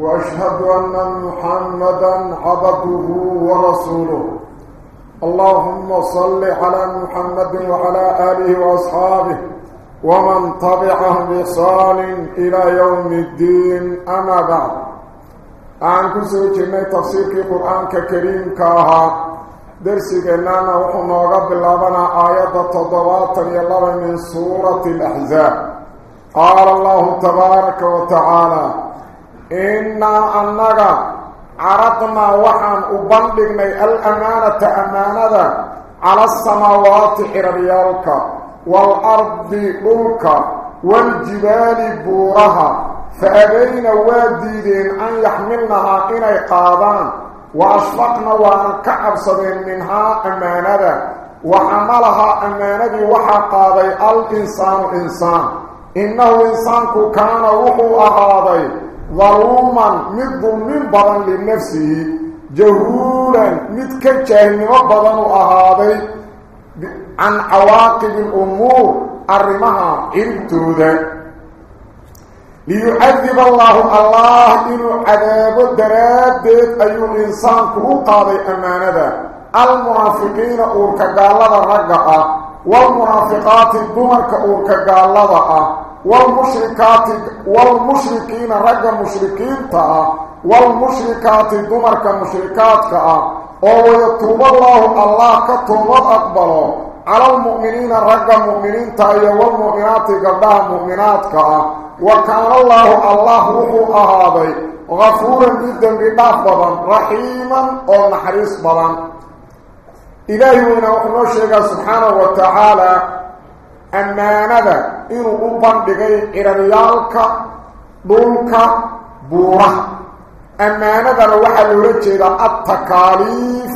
وأشهد أن محمدا عبده ورسوله. اللهم صل على محمد وعلى آله وأصحابه ومن تبعهم بإحسان إلى يوم الدين. أما بعد عن كسو جميع تفسير القرآن كريم كاها. درسي قلنا وحنا رب اللبنا آيات التضباط يلغى من سورة الأحزاب. قال الله تبارك وتعالى إنا أنك عرضنا وحن أبندقنا الأمانة أمانة على السماوات حربيالك والأرض ملك والجبال بورها فأبين واديدين أن يحملنها إني قادان وأشفقنا وأن كعب صدين منها أمانة وحملها أمانة وحقاضي الإنسان إنسان إنه إنسانك كان وحو أهاضي ظلوما مد من بدن لنفسه جهولا مد كجاهن وبدن أهاضي عن عواقب الأمور أرمها إرتودا ليعذب الله الله إنه عذاب درادت أي الإنسان كوقاضي أمانة. المنافقين أورك قالة الرقعة والمنافقات الدمر كأورك قالة والمشركات والمشركين رقا مشركين تا والمشركات الدمر كمشركات كأ. ويتوب الله الله كتوب أقبله على المؤمنين رقا مؤمنين تايا والمؤمنات قبلها مؤمنات كأ. وكان الله الله روح أهابي. غفورا جدا بنافضا رحيما ونحريص بضا إلهي ونحن الشيخ سبحانه وتعالى أمانة إنه أبندقي إرميالك دولك بورة. أمانة وحا لرجل التكاليف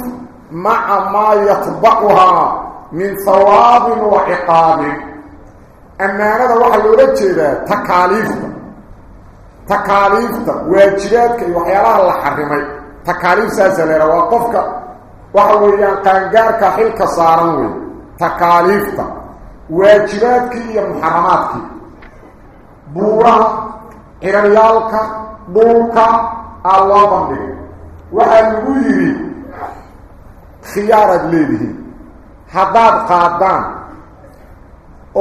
مع ما يطبقها من ثواب وعقاب. أمانة وحا لرجل تكاليف. تكاليف واجباتك وحيالها الله حرمي. تكاليف ساسلة وقفك وحويان قانقارك حلك صارنوي تكاليفك waajibaadkii iyo muxaramaadkii buuraha xiraryaalka dhulka aa loo bandhigay waxaa lagu yidhi khiyaaraad leedihiin haddaad qaadaan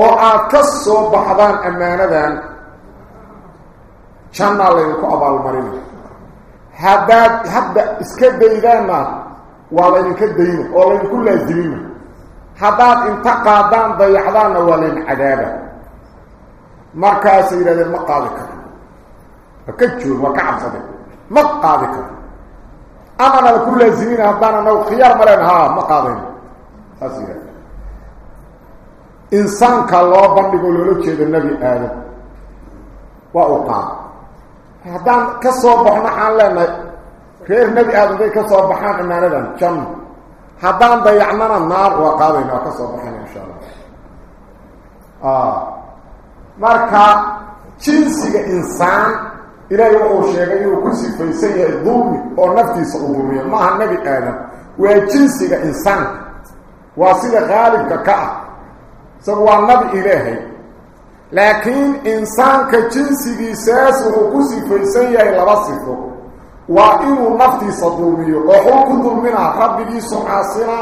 oo aad ka soo baxdaan ammaanadan jannaa laydinku abaalmarina haddaad hadda iska daydaanna waa laydinka dayna oo laydinku laasimina ka cabsadeen ma qaadi karo amana la ku laasimina haddaan anagu khiyaar ma leen haa ma qaadayno saas yidhahde insaanka loo bandhigo loola jeedo nebi aadam waa uu qaada haddaan ka soo baxno waxaan leenahay reer nebi aadam day ka soo baxaan amaanadan janno marka jinsiga insaan ilaahay wuxuu sheegay inuu ku sifaysan yahay dulmi oo naftiisa u dulmiyo maaha nebi aadam waa jinsiga insaanka waa sida qaalibka ka ah isagu waa nabi ilaahay laakiin insaanka jinsigiisaas wuxuu ku sifaysan yahay laba sifo waa inuu naftiisa dulmiyo oo xul ku dulminaa rabbigiisu caasina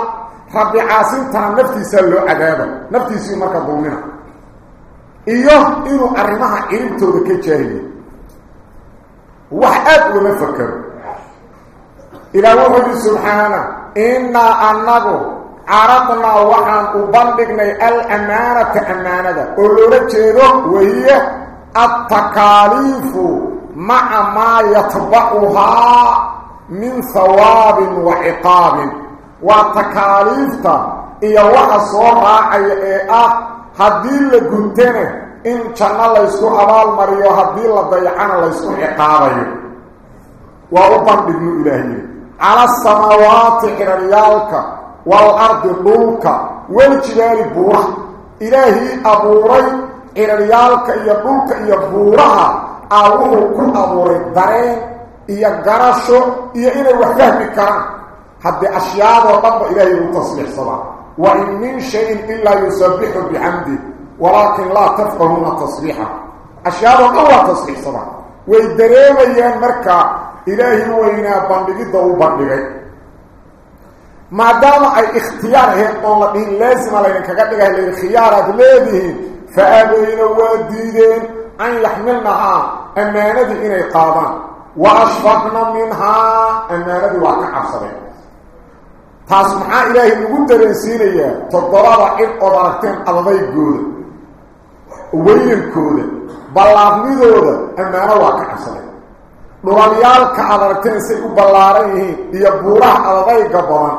rabbi caasintaa naftiisaa loo cadaaba naftiisii marka dulmina iyo inuu arrimaha ciribtooda ka jaahiliyo wax aad ugama fakero ilaah wuxuu yidhi subxaana innaa annagu caradnaa waxaan u مع ما يتبعها من ثواب وعقاب. وتكاليفتا إيا وحا صورا أي إيه هدي لقنتنا إن كان الله يسكو أبال مريو هدي لضيعنا الله يسكو عقابي. وأبان بابن إلهي على السماوات حريالك والأرض دولك والجبال بورة إلهي أبوري حريالك إيا دولك إيا بورها أوه كل أبوري دارين إيا قرشو إيا إنا وحفهم كرام حتى أشياء وطب إلهي وتصبح صلاة وإن من شيء إلا يسبح بحمده ولكن لا تفقهون تصبيحه أشياء الله تصبح صلاة ويدريم أيام مركا إلهي وإنا بندقيد وبندقيد ما دام أي اختيار هي الله دين لازم علينا كقدقها للخيارات لديه فأبين وديدين أن يحملنها أمانة إني قادان وأشفقنا منها أمانة واقع عصرين تاسمحا إلهي نقول درنسينيا تضرر إن أدركتين أضيقود ويلكود بلاغنيدود أمانة واقع عصرين dhulalyaalka aad aragteen say u ballaaran yihiin iyo buuraha adadayga badan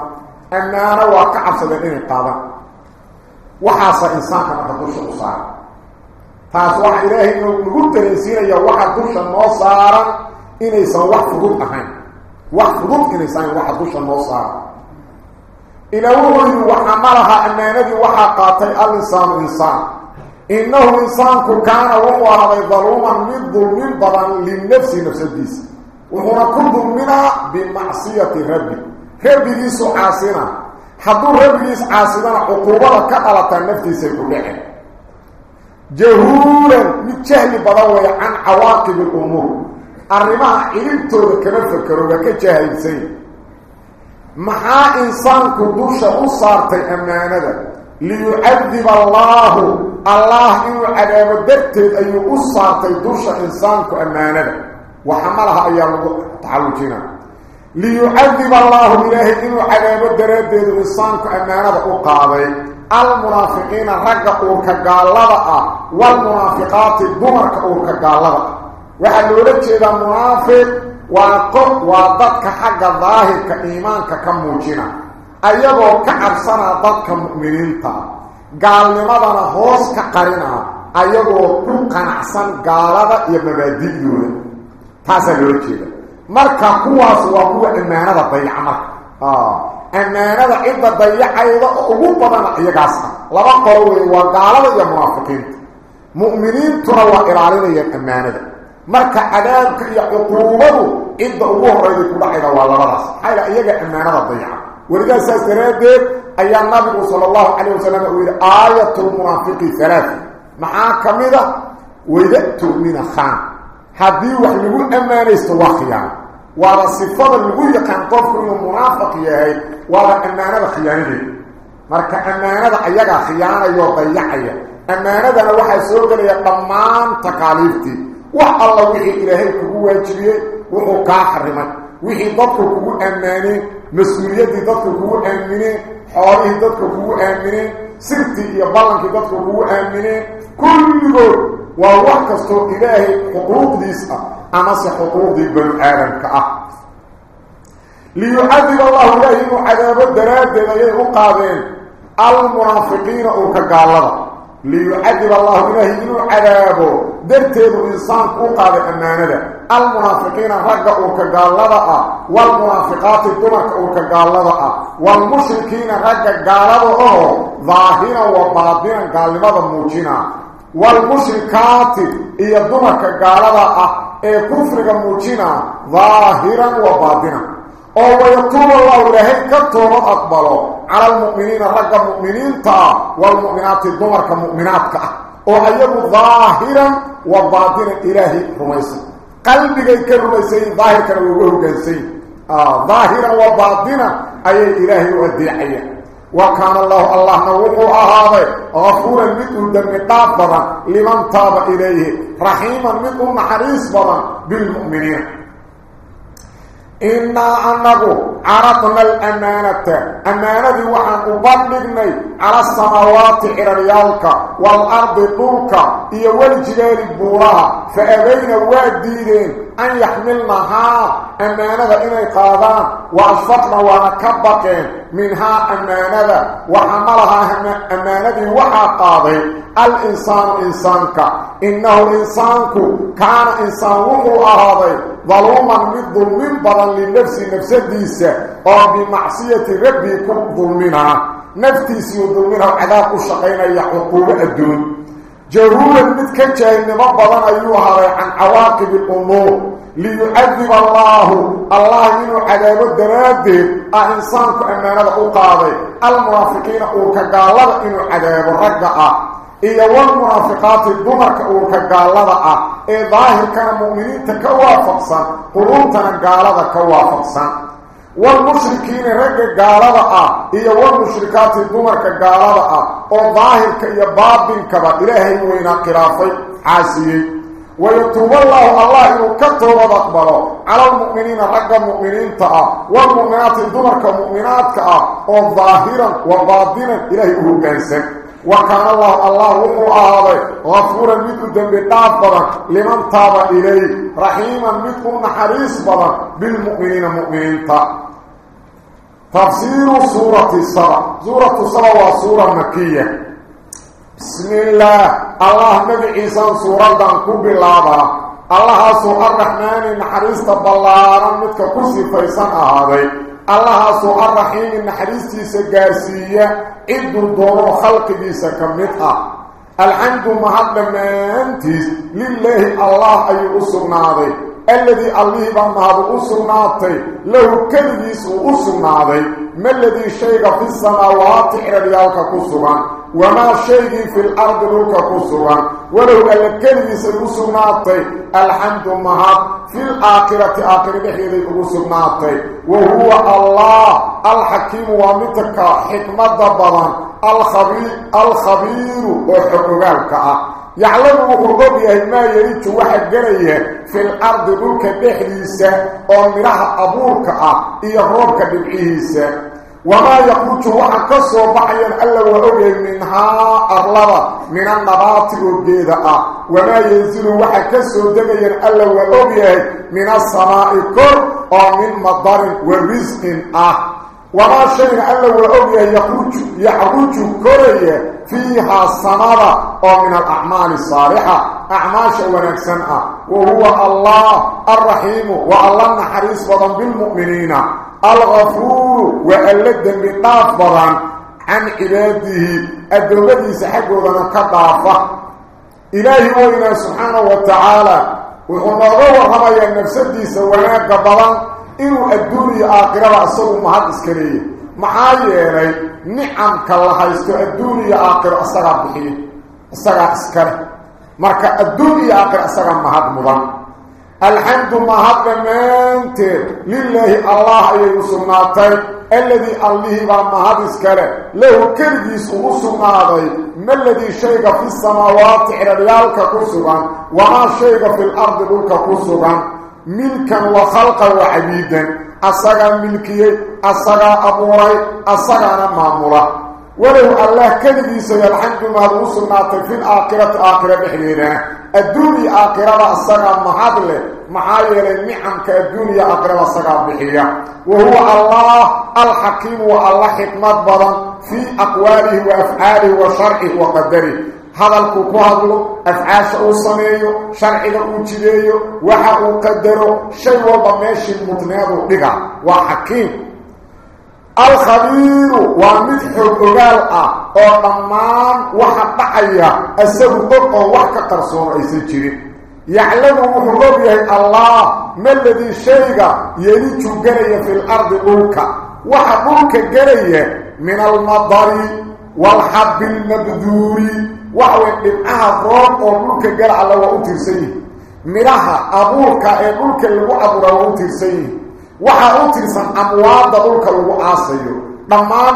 ammaano waa ka cabsadeen inay qaadaan waxaasa insaanka marka dusha u saaran taas waxa ilaahay nagu dareensiinaya waxa dusha noo saaran inaysan wax fudud ahayn wax fudud inaysan waxa dusha noo saaran ilaa wuxuu yidhi waxamalaha ammaanadii waxaa qaatay al-insaanu insaan إنه إنسان كان وهو هذا ظلوما من ظلم بضا للنفس نفس الديس وهنا كل ظلمنا بمعصية ربي ربي ديس عاصنا حضور جهولا متشهل بضوي عن عواقب الأمور. الرماء إلمتور كما فكروا كجاهل سيد محا إنسان كدوش أصارتي أمانة ليعذب الله. الله إنه عذاب درتد أي أصارتي دوش إنسانك أمانة وحملها أيام تعالجنا ليعذب الله إلهي إنه عذاب درتد إنسانك أمانة أقاضي. المنافقين رجعوا كقالبا آه، والمنافقات دمر كقالبا وحن لولك إذا منافق وقف وضدك حق الظاهر كإيمانك كموجنا أيضو كأرسنا ضدك مؤمنين قال لماذا نهوز كقرنا أيضو كنقن عصان قالبا يمبادئيون تاسا لولك إذا. مركا قواس وقوة إمانة بيعمك آه. أمانة عيد ضيع حيضة ابو بدر يغاصا لبا قرو وغالبا يا منافقين مؤمنين تروا إلى علينا يا أمانة. مركة عذاب كيا عقوبه عيد ابوه ريت كل حيضة ولا رأس. حيلا ايغا أمانة ضيع ورجا ساسراب اي النبي صلى الله عليه وسلم قال آية المنافق ثلاث مع كمده ويدت من خان. حبي وحلو أمانة سواخيان وعلى صفات اللغوية كان قفر المنافق يهي وعلى أمانة خيانة مالك أمانة عيادة خيانة يوضيع أمانة نوحة سوق لي طمان تقاليبتي. وح الله وحي إلهي كهو أجري وحو كاحر من. وحي ضدك هو أماني مسؤولية ضدك هو أماني حاله ضدك هو أماني سرطي يبالنك ضدك هو أماني كل يقول ووحكستو إلهي حقوق ديسها amase xuquuqdii banu aadamka ah liyucadib allahu ilaahi inuu cadaabo daraaddeed ayay u qaadeen almunaafiqiina urka gaallada liyucadib allahu ilaahi inuu cadaabo darteedu insaanku u qaaday ammaanada almunaafiqiina ragga urka gaallada ah waalmunaafiqaati dumarka urka gaallada ah waalmushrikiina ragga gaalada oo ah ee kufriga muujina daahiran wa baadinan oo wayatuubu allahu ilaahay ka tooba aqbalo cala almu'miniina ragga mu'miniinta ah waalmu'minaati dumarka mu'minaadka ah oo ayagu daahiran wa baadinan ilaahay rumaysan qalbigay ka rumaysayin daahirkana way uga hogaansayin daahiran wa baadinan ayay ilaahay u adeecayaan وكان الله الله نوقو أهاب غفورا مثل دم الداب لمن تاب إليه. رحيما مثل محريص بضا بالمؤمنين. إنا أنه عرضنا الأمانة. أمانة وعن أبلغني على السماوات إرريالك والأرض طولك. إيوالجلال بورها فأبين وديدين أن يحملنها أمانة إني قادان وأشفقنا ونكبقين منها أمانة وحملها أمانة وحا قاضي. الإنسان إنسانك. إنه إنسانك كان إنسان وحو أراضي. ظلوما من ظلم بدن لنفس نفس ديسة أو بمعصية ربي ظلمنا. نفتيسي ظلمنا وعذاب الشقين يحقوب الدون. جهولا متك جاهنما بدن أيها عن عواقب الأمور. ليعذب الله. الله إنه عذاب الدراد إنسانك أمانة أقاضي. المرافقين أوكا إنه عذاب الرقعة iyo wal munaafiqaati dumarka uurka gaalada ah ee daahirkana mu'miniinta ka waafaqsan quluubtana gaalada ka waafaqsan والمشركين رجع قالوا آه هي والمشركات دمرك قالوا آه أو ظاهر كي باطن كبا الهي وين قرافي عاسي ويتوب الله الله كتب اقبله على المؤمنين رجع المؤمنين تا والمؤمنات دمرك مؤمنات كا أو ظاهرا وباطنا الهي هو كانسك وكان الله الله وقو آهضي غفورا مثل دنب دافرا لمن تاب إليه. رحيما مثل نحريس بضا بالمؤمنين مؤمنين. تفسير سورة الصلاة سورة الصلاة وسورة مكية. بسم الله. الله نبي عيسى سورة دانكوب الله الله سوء الرحمن نحريس تبالارا مثل كرسي فيسان الله سوء الرحيم نحريستي سقاسية إدو دورو خلق ديسا كمتها الحمد مهد أنتس لله الله أي أسرناضي الذي الله بمهد أسرناطي له كذبيس أسرناضي ما الذي شيء في السماوات إرليالك كسرا وما شيء في الأرض لك كسرا ولو الكذبيس أسرناطي الحمد مهد في الآخرة آخر بحيث أسرناطي وهو الله الحكيم ومتك حكمة ضبطا الخبير الخبير وحقوقك يعلم وحقوقه ما يريد واحد جريه في الأرض بلك بحريسة ومرها أبورك إيهروبك ببعيسة وما يخرج وحا كسو بحيا ألا وأوجه منها أغلبا من النبات والجيدة وما ينزل وحا كسو دميا ألا وأوجه من السماء كر ومن مضر ورزق. أه وما شيء ألا وأوجه يخرج يخرج كرية فيها السماء ومن الأعمال الصالحة. أعماش ونكسنها وهو الله الرحيم والله نحريص بضن بالمؤمنين. الغفور وألد بالطاف بضن عن عباده الدولة سحقه كضافة إلهي وإنا سبحانه وتعالى. وحنظر رمي النفسدي سواناك بضن إنه الدنيا آخرة أصبه مهد إسكاليه محايا نعم كالله يستو الدنيا آخرة أصغى بحيه أصغى إسكاله marka adduunya aakhir asaga mahad mudan الحمد مهب منت لله الله عليه سناتي الذي أليه ومهب اسكاله له كرجيس وصناتي ما الذي شيق في السماوات عربيالك كسوغا وما شيق في الأرض بلك كسوغا ملكا وخلقا وحبيدا. أصغى ملكي أصغى أموري أصغى نمامورا وله الله كرجيس الحمد مهب وصناتي في الآخرة آخرة بحرينه الدنيا آخرة السقى محاضلة معايا النعم كالدنيا آخرة السقى بحليا وهو الله الحكيم والله حكمت بضا في أقواله وأفعاله وشرعه وقدره. هذا الكوكوهد أفعاش أوصنيه شرعه أوجديه وحا أقدره شيء وضماشي المتناد بها وحكيم waxa asagu og oo wax ka qarsoon ay sijireen yaclamu wuxuu yahay allah malladhi shayga yeliju garaya fil ardi dhulka waxa dhulka garaya min al madari wal hab al mabduri wa huwa dhibcaha roob oo dhulka gara alla waa u tirsan miraha abuurka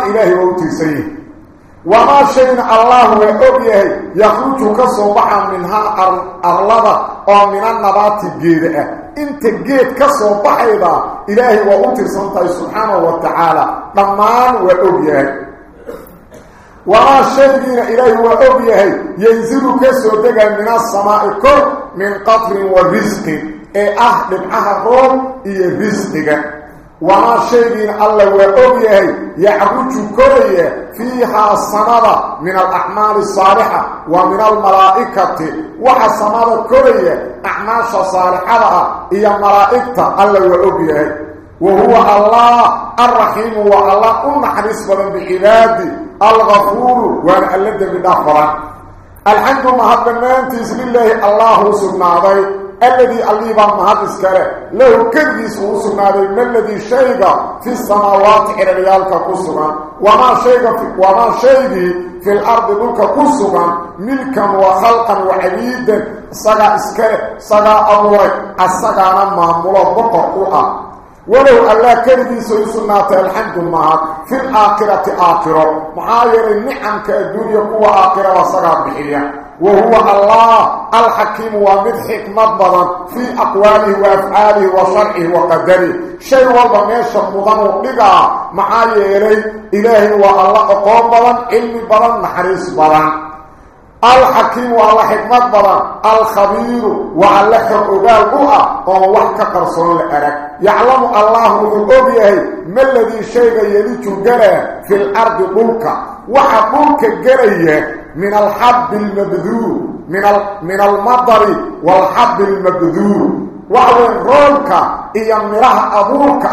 ilaahi uu tirsan wama shayna allah wa ogyahay yakhruju ka soo baxa minha arlada oo min nabati geeda inta geed ka soo baxayda ilaahi waa u tirsan tahay subhanahu wa ta'ala dhamaan waa ogyahay وما شيء إليه وأبيه ينزل كسو دقا من السماء كل من قطر ورزق آه من احرام اي رزقك وما شيئين الله وعبيه يعبوكوية فيها الصمد من الأحمال الصالحة ومن الملائكة وحا الصمد كوية أعماش صالحة هي الملائكة الله وعبيه وهو الله الرحيم والله أم حديث بلن بإلاد الغفور والألد بدخرة الحمد ومهد بنان تزل الله الله سبحانه الذي الليبا مهد اسكره له كديس وسناده ما الذي شيغا في السماوات حريالك كسغا وما شيغا في في الأرض دلك كسغا ملكا وخلقا وعبيدا. سغا اسكره سغا امور اسغا معموله بقرقوا ولو الله كديس وسناته الحمد لله. في الآخرة آخرة. معاير النعم كالدنيا قوه آخرة وسغا بحيه وهو الله. الحكيم ومد حكمة بضان في أقواله وأفعاله وشرعه وقدره. شيء والله ميشا مضان وقلقا معايا إليه. إلهي والله أقوم بضان علمي بضان محريس بضان الحكيم والله حكمة بضان الخبير وعلى حرقال قوة ووحك قرصون لأرك يعلم الله الأبيه ما الذي شيء يليك قلع في الأرض قلك وحقولك قليه من الحب المبذور من من المطر والحب المبذور وهو الرولك إيا مراه أبوك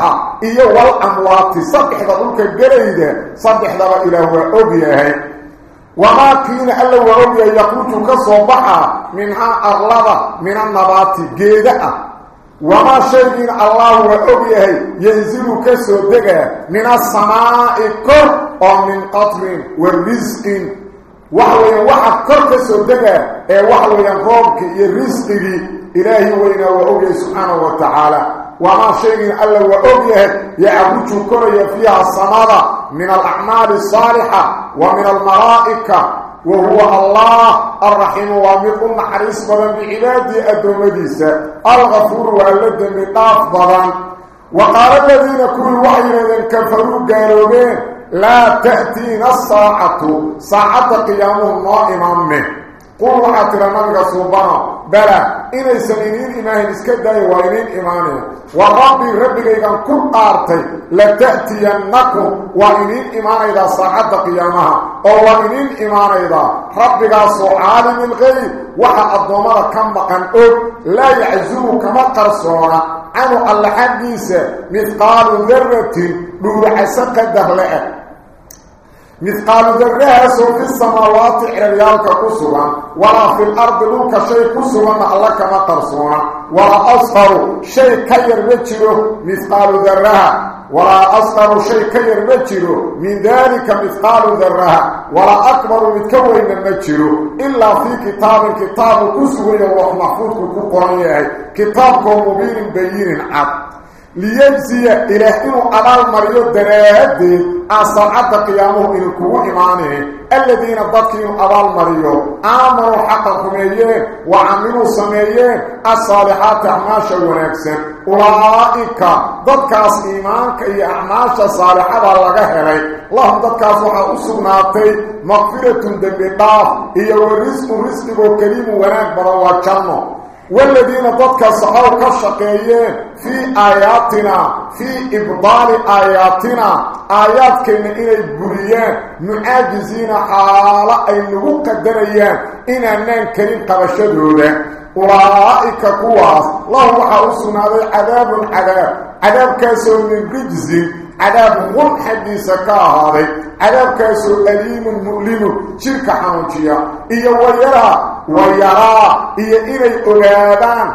إيا والأموات صدح ذلك الجريدة صدح ذلك إله أبيه. وما كين ألا وأبيه يقول كصبحا منها أغلظة من النبات جيدة. وما شيء الله وأبيه ينزل كسودك من السماء كر أو من قطر wa وحويا وحف كرك سودكا إيه وحويا روبك يرزقك إيه إلهي وينا وعوبي سبحانه وتعالى. وما شيء ألا وعوبيه يعبوك كريا فيها الصمادة من الأعمال الصالحة ومن المرائكة وهو الله الرحيم. وامق المحرس بمن بعبادي أدومديس الغفور والد من طاف ضغان وقال الذين كل وحي لذن كفروا قالوا بيه لا تأتينا الساعة. ساعة قيامه نائما منه. قل وحاتر نبغى صوبنا بلا إني سنينين إماهن إسكداي وإنين إمانه وربي ربك إذن كل آرتي. لتأتينكم وإنين إمان إذا ساعة قيامها. أو وإنين إمان إذا ربك سعال من غير وحا الضمار كم مقان أب لا يعزوه كما قرصونا. عنه اللحديث مثقال ذرة نور حسق الدهلئة مثقال ذرها سوف السماوات عريالك كسوا ولا في الأرض لك شيء كسوا الله كما قرصوا ولا أصغر شيء كير مجره مثقال ذرها ولا أصغر شيء كير مجره من ذلك مثقال ذرها ولا أكبر متكوين مجره إلا في كتاب كتاب كسوا الله محفوظ كقرآن كتابكم مبين بيين عبد ليجزي إلهه أبال مريو دراد أصعد قيامه إن كو إيمانه الذين ضدكوا أبال مريو آمنوا حقا كميين وعملوا سميين الصالحات أعماشا ونكسن أولئك ضدكاس إيمانك إي أعماشا صالحة لغهري اللهم ضدكاس وحا أسغناتي مغفرة دنبطاف. إيا ورزق رزق وكريم بروا جنة والذين ضدك صحوا كالشقيين في آياتنا في إبضال آياتنا. آيات كين إني بريان معاجزين حالا أي نغوك الدريان إنا نان كريم قبشدوده أولئك كواس. الله وحاوسنا عذاب عذاب عذاب كاسو من رجز عذاب غم حديث كهذا عذاب كاسو أليم مؤلم. شركة حنوجية إيا ويرى ويرى إيا إلي أغادان.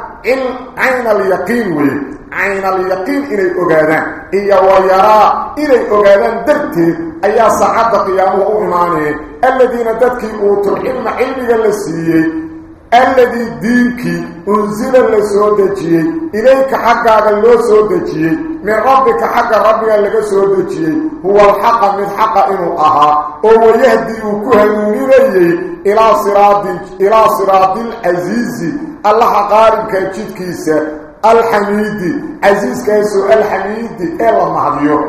عين اليقين وي عين اليقين إلي أغادان. إيا ويرى إلي أغادان درتي. أيا سعاد قيامه إيمانه الذين ددكي أوتوا العلم علمي لسيي الذي دينك أنزل لسودجي إليك حقا لو سودجي من ربك حق ربك لك سودجي هو الحق من حق إنه أها. هو يهدي وكهنوني إلى صراط إلى صراط العزيز. الله قارب كيتشيد كيسا الحميد. عزيز كيسو الحميد. إلا مهديو.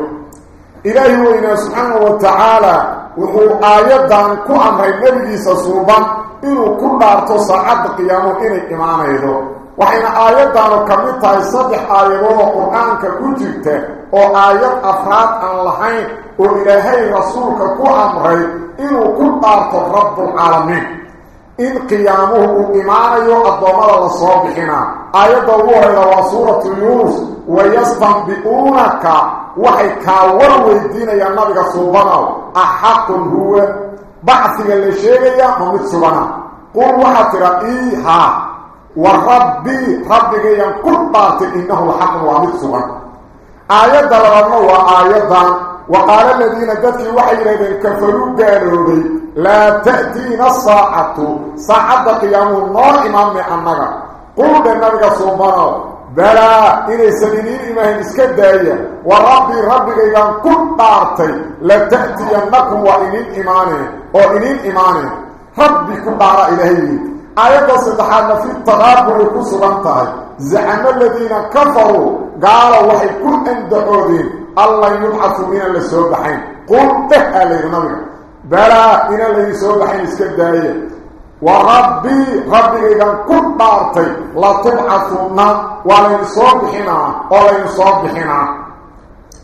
إلهي وإنا سبحانه وتعالى. وهو آيادان كو أمر النبي صوبان inuu ku dhaarto saacadda qiyaamo inay imaanaydo waxayna aayaddaanu ka mid tahay saddex aayadoodoo qur'aanka ku jirta oo aayad afraad aan lahayn oo ilaahay rasuulka ku amray inuu ku dhaarto rabbulcaalamiin in qiyaamuhu uu imaanayo addoommada la soo bixinaa aayadda ugu horeyda waa suuratu yuunus wayastanbi'uunaka waxay kaa war weydiinayaan nabiga suubanow axaqun huwa? Bacsiga la sheegayaa ma mid sugana qul waxaa tira iihaa rabbii rabbigayaan ku dhaartay innahu laxaqun waa mid sugan aayadda labaadna waa aayaddan wa qaala aladiina dadkii waxay yidhahdeen kafaruu gaaloobay laa ta'tiina asaacatu saacadda qiyaamuhu noo imaamay annaga quldhe nabiga suubanow balaa inaysan iniin imahayn iska daaya wa rabbii rabbigaygaan ku dhaartay la ta'tiyannakum waa آيات سبحانه في التغابر قصر انتهي زعن الذين كفروا. قالوا وحي كل اندعوذين الله يبحث من اللي سوبحين قلت أليه نبي. بلا إن اللي سوبحين اسكب داية وربي ربي إذن كل بارتي. لتبحثنا ولن سوبحنا ولن سوبحنا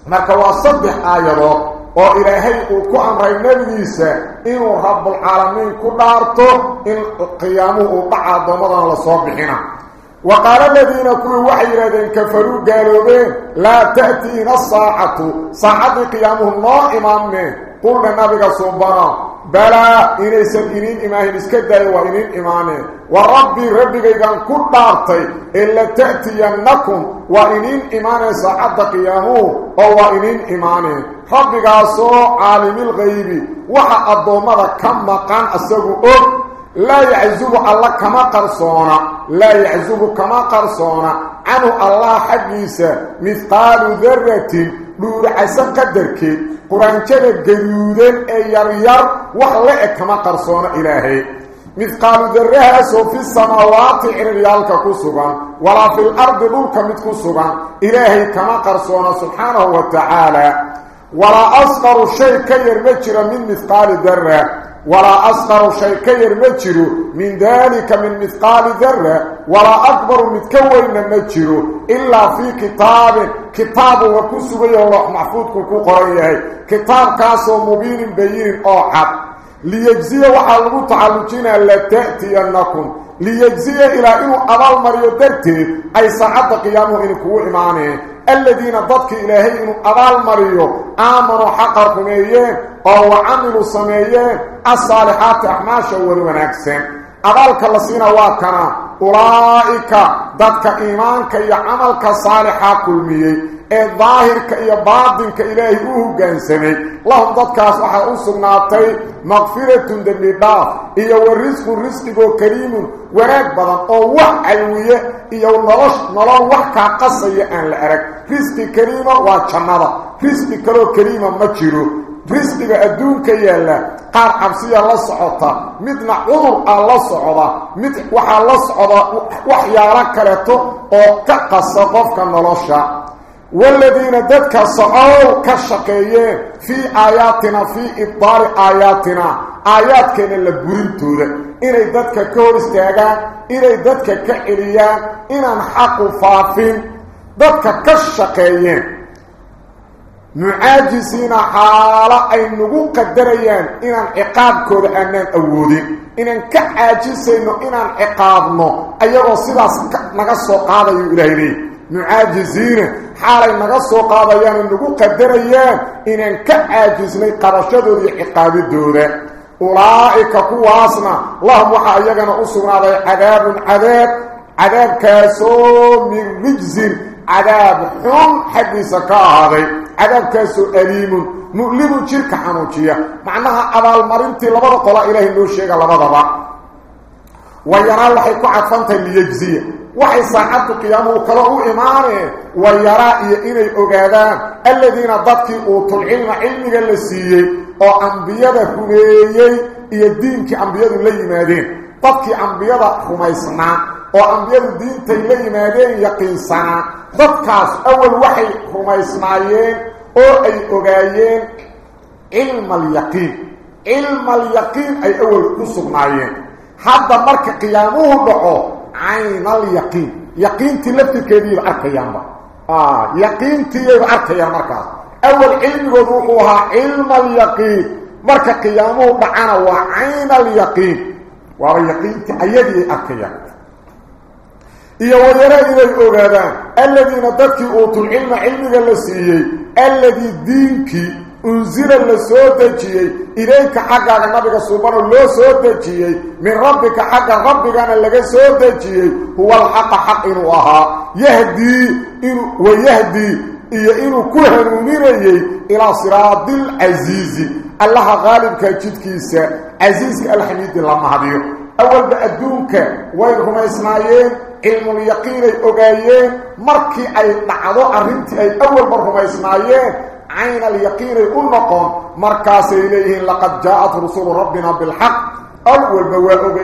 نكوى صبح آياته. Oo ilaahay uu ku amray nebigiisa inuu rabbulcaalamiin ku dhaarto in qiyaamuhu uu dhaca addoommadana la soo bixina wa qaala aladiina kuwii waxay yidhahdeen kafaruu gaaloobeen laa ta'tiina asaacatu saacaddii qiyaamuhu noo imaameen qulna nabiga suubano balaa inaysan iniin imaahin iska daayo waa iniin imaaneen wa rabbii rabbigaygan ku dhaartay in la ta'tiyannakum waa iniin imaaneen saacadda qiyaamuhu oo waa iniin imaaneen rabbigaasoo caalimilgaybi waxa addoommada ka maqan isagu og laa yaczubu alla kama qarsoona laa yaczubu kama qarsoona canhu allah دور حسن قدرك قرآن جل جدودن ايار يار وحله كما قرصون إلهي. مثقال ذره أسو في السماوات ريالك كسبا ولا في الأرض دور كم إلهي كما قرصون سبحانه وتعالى. ولا أصغر شيء كير مجر من مثقال ذره ولا أصغر شيء كير مجره من ذلك من مثقال ذرة ولا أكبر متكوين مجره إلا في كتاب كتاب وكسب الله محفوظ كلكو قرية. كتاب كاسو مبين بيين أحد ليجزي وحلو تعلوكين ألا تأتي أنكم ليجزي إلى إنه أضال مريو درته أي ساعة قيامه إنكو إمانه الذين ضدك إلى إنه أضال مريو. آمنوا حقر بنيين إيه. أو عملوا سميه الصالحات احماش ورناكس اغلك الله واكنا اولئك ذات ايمان كي عملك صالحا كل مي الظاهر كي باطن كالهي هو غنسمي لهم ذاتك اصبح اسناتي مغفره ذنبا هي ورزق رزقك كريم ورك بدا أو وحلويه هي نلش نلا وحك قصي ان لارك رزق كريم واجنبا رزق كريم ما جيرو risqiga adduunka yaalla qaar cabsiya la socota midna cudur ah la socda mid waxaa la socda waxyaalo kaleeto oo ka qasa qofka nolosha والذين ذاتك صعوا كشقيين في آياتنا في إبطال آياتنا آيات كان لبرنتو إني ذاتك كورستاغان إني ذاتك كعليان إنا نحق فافين ذاتك كشقيين نعاجسين حالة أي نقو قدريان إنا عقاب كود أنان أودين إنا كعاجسين إنا عقابنا أيضا سلاس نقصو قادة إلهي نعاجزين حالي نغسو قاديان نغو قدريان إنان كعاجزني قرشدو عقاب الدودة أولئك كواسنا اللهم وحا أيغانا أسرنا على عذاب عذاب عذاب كاسو من رجز عذاب حم حديث كهذا عذاب كاسو أليم مؤلم شرك حنوشية معناها أبال مرنتي لبدا قلاء إلهي نوشيك لبدا ويرى وحي كعفانتا ليجزيه waxay saacaddu qiyaamuhu kala u imaaneen wa yaraa iyo inay ogaadaan aladiina dadkii uutul-cilma cilmiga la siiyey oo ambiyada rumeeyey iyo diinkii ambiyadu la وأنبياد الدين تيلي مادين يقين سنة فتكاس أول وحي هما يسمعين أو أي أغايين علم اليقين علم اليقين أي أول كسب معين هذا مرك قيامه بحو عين اليقين يقين تلبتي كبير أركيان بحو آه يقين تلبتي أركيان مركز أول علم وضوحها علم اليقين مرك قيامه بحانا عين اليقين وعين اليقين تأيدي أركيان iyo wayara inay ogaadaan aladiina dadkii uutulcilma cilmiga la siiyey alladii diinkii unzila la soo dejiyey ilayka xaggaaga nabiga suubano loo soo dejiyey min rabbika xagga rabbigana laga soo dejiyey huwa alxaqa xaq inuu ahaa yahdii inuu wayahdii iyo inuu ku hanuuninayey ilaa siraadi alcasiizi allaha qaalibka jidkiisa casiiska alxamiidi la mahadiyo awalba adduunka way rumaysnaayeen علم اليقين الأغايين مركي أي دعوة أرنتي أي أول مرهما يسمعيين عين اليقين المقام مركاس إليه لقد جاءت رسول ربنا بالحق أول بواهب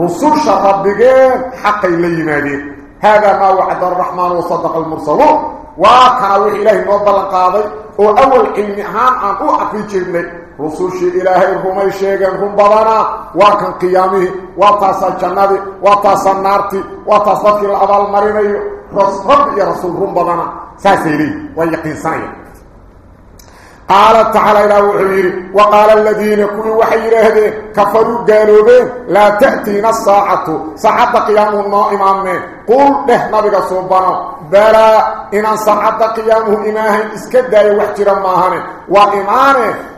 رسول شربكين حق إليه مالي هذا ما وعد الرحمن وصدق المرسلون وقالوا إليه مضل قاضي وأول علمهان أن أعطي جرمي رسوشي إلهي رمي شيغان هم بضانا وكان قيامه وطاس الجنب وطاس النار وطاس الأبا المريني رسول يا رسول هم بضانا ساسيري ويقين صنعي قال تعالى إلى وحيري وقال الذين كل وحيره كفروا قالوا لا تأتينا الساعة ساعة قيامه النائم عمي قل نحن بك صوبانا بلا إن ساعة قيامه إماهن إسكدى وحجر ماهن وإماهن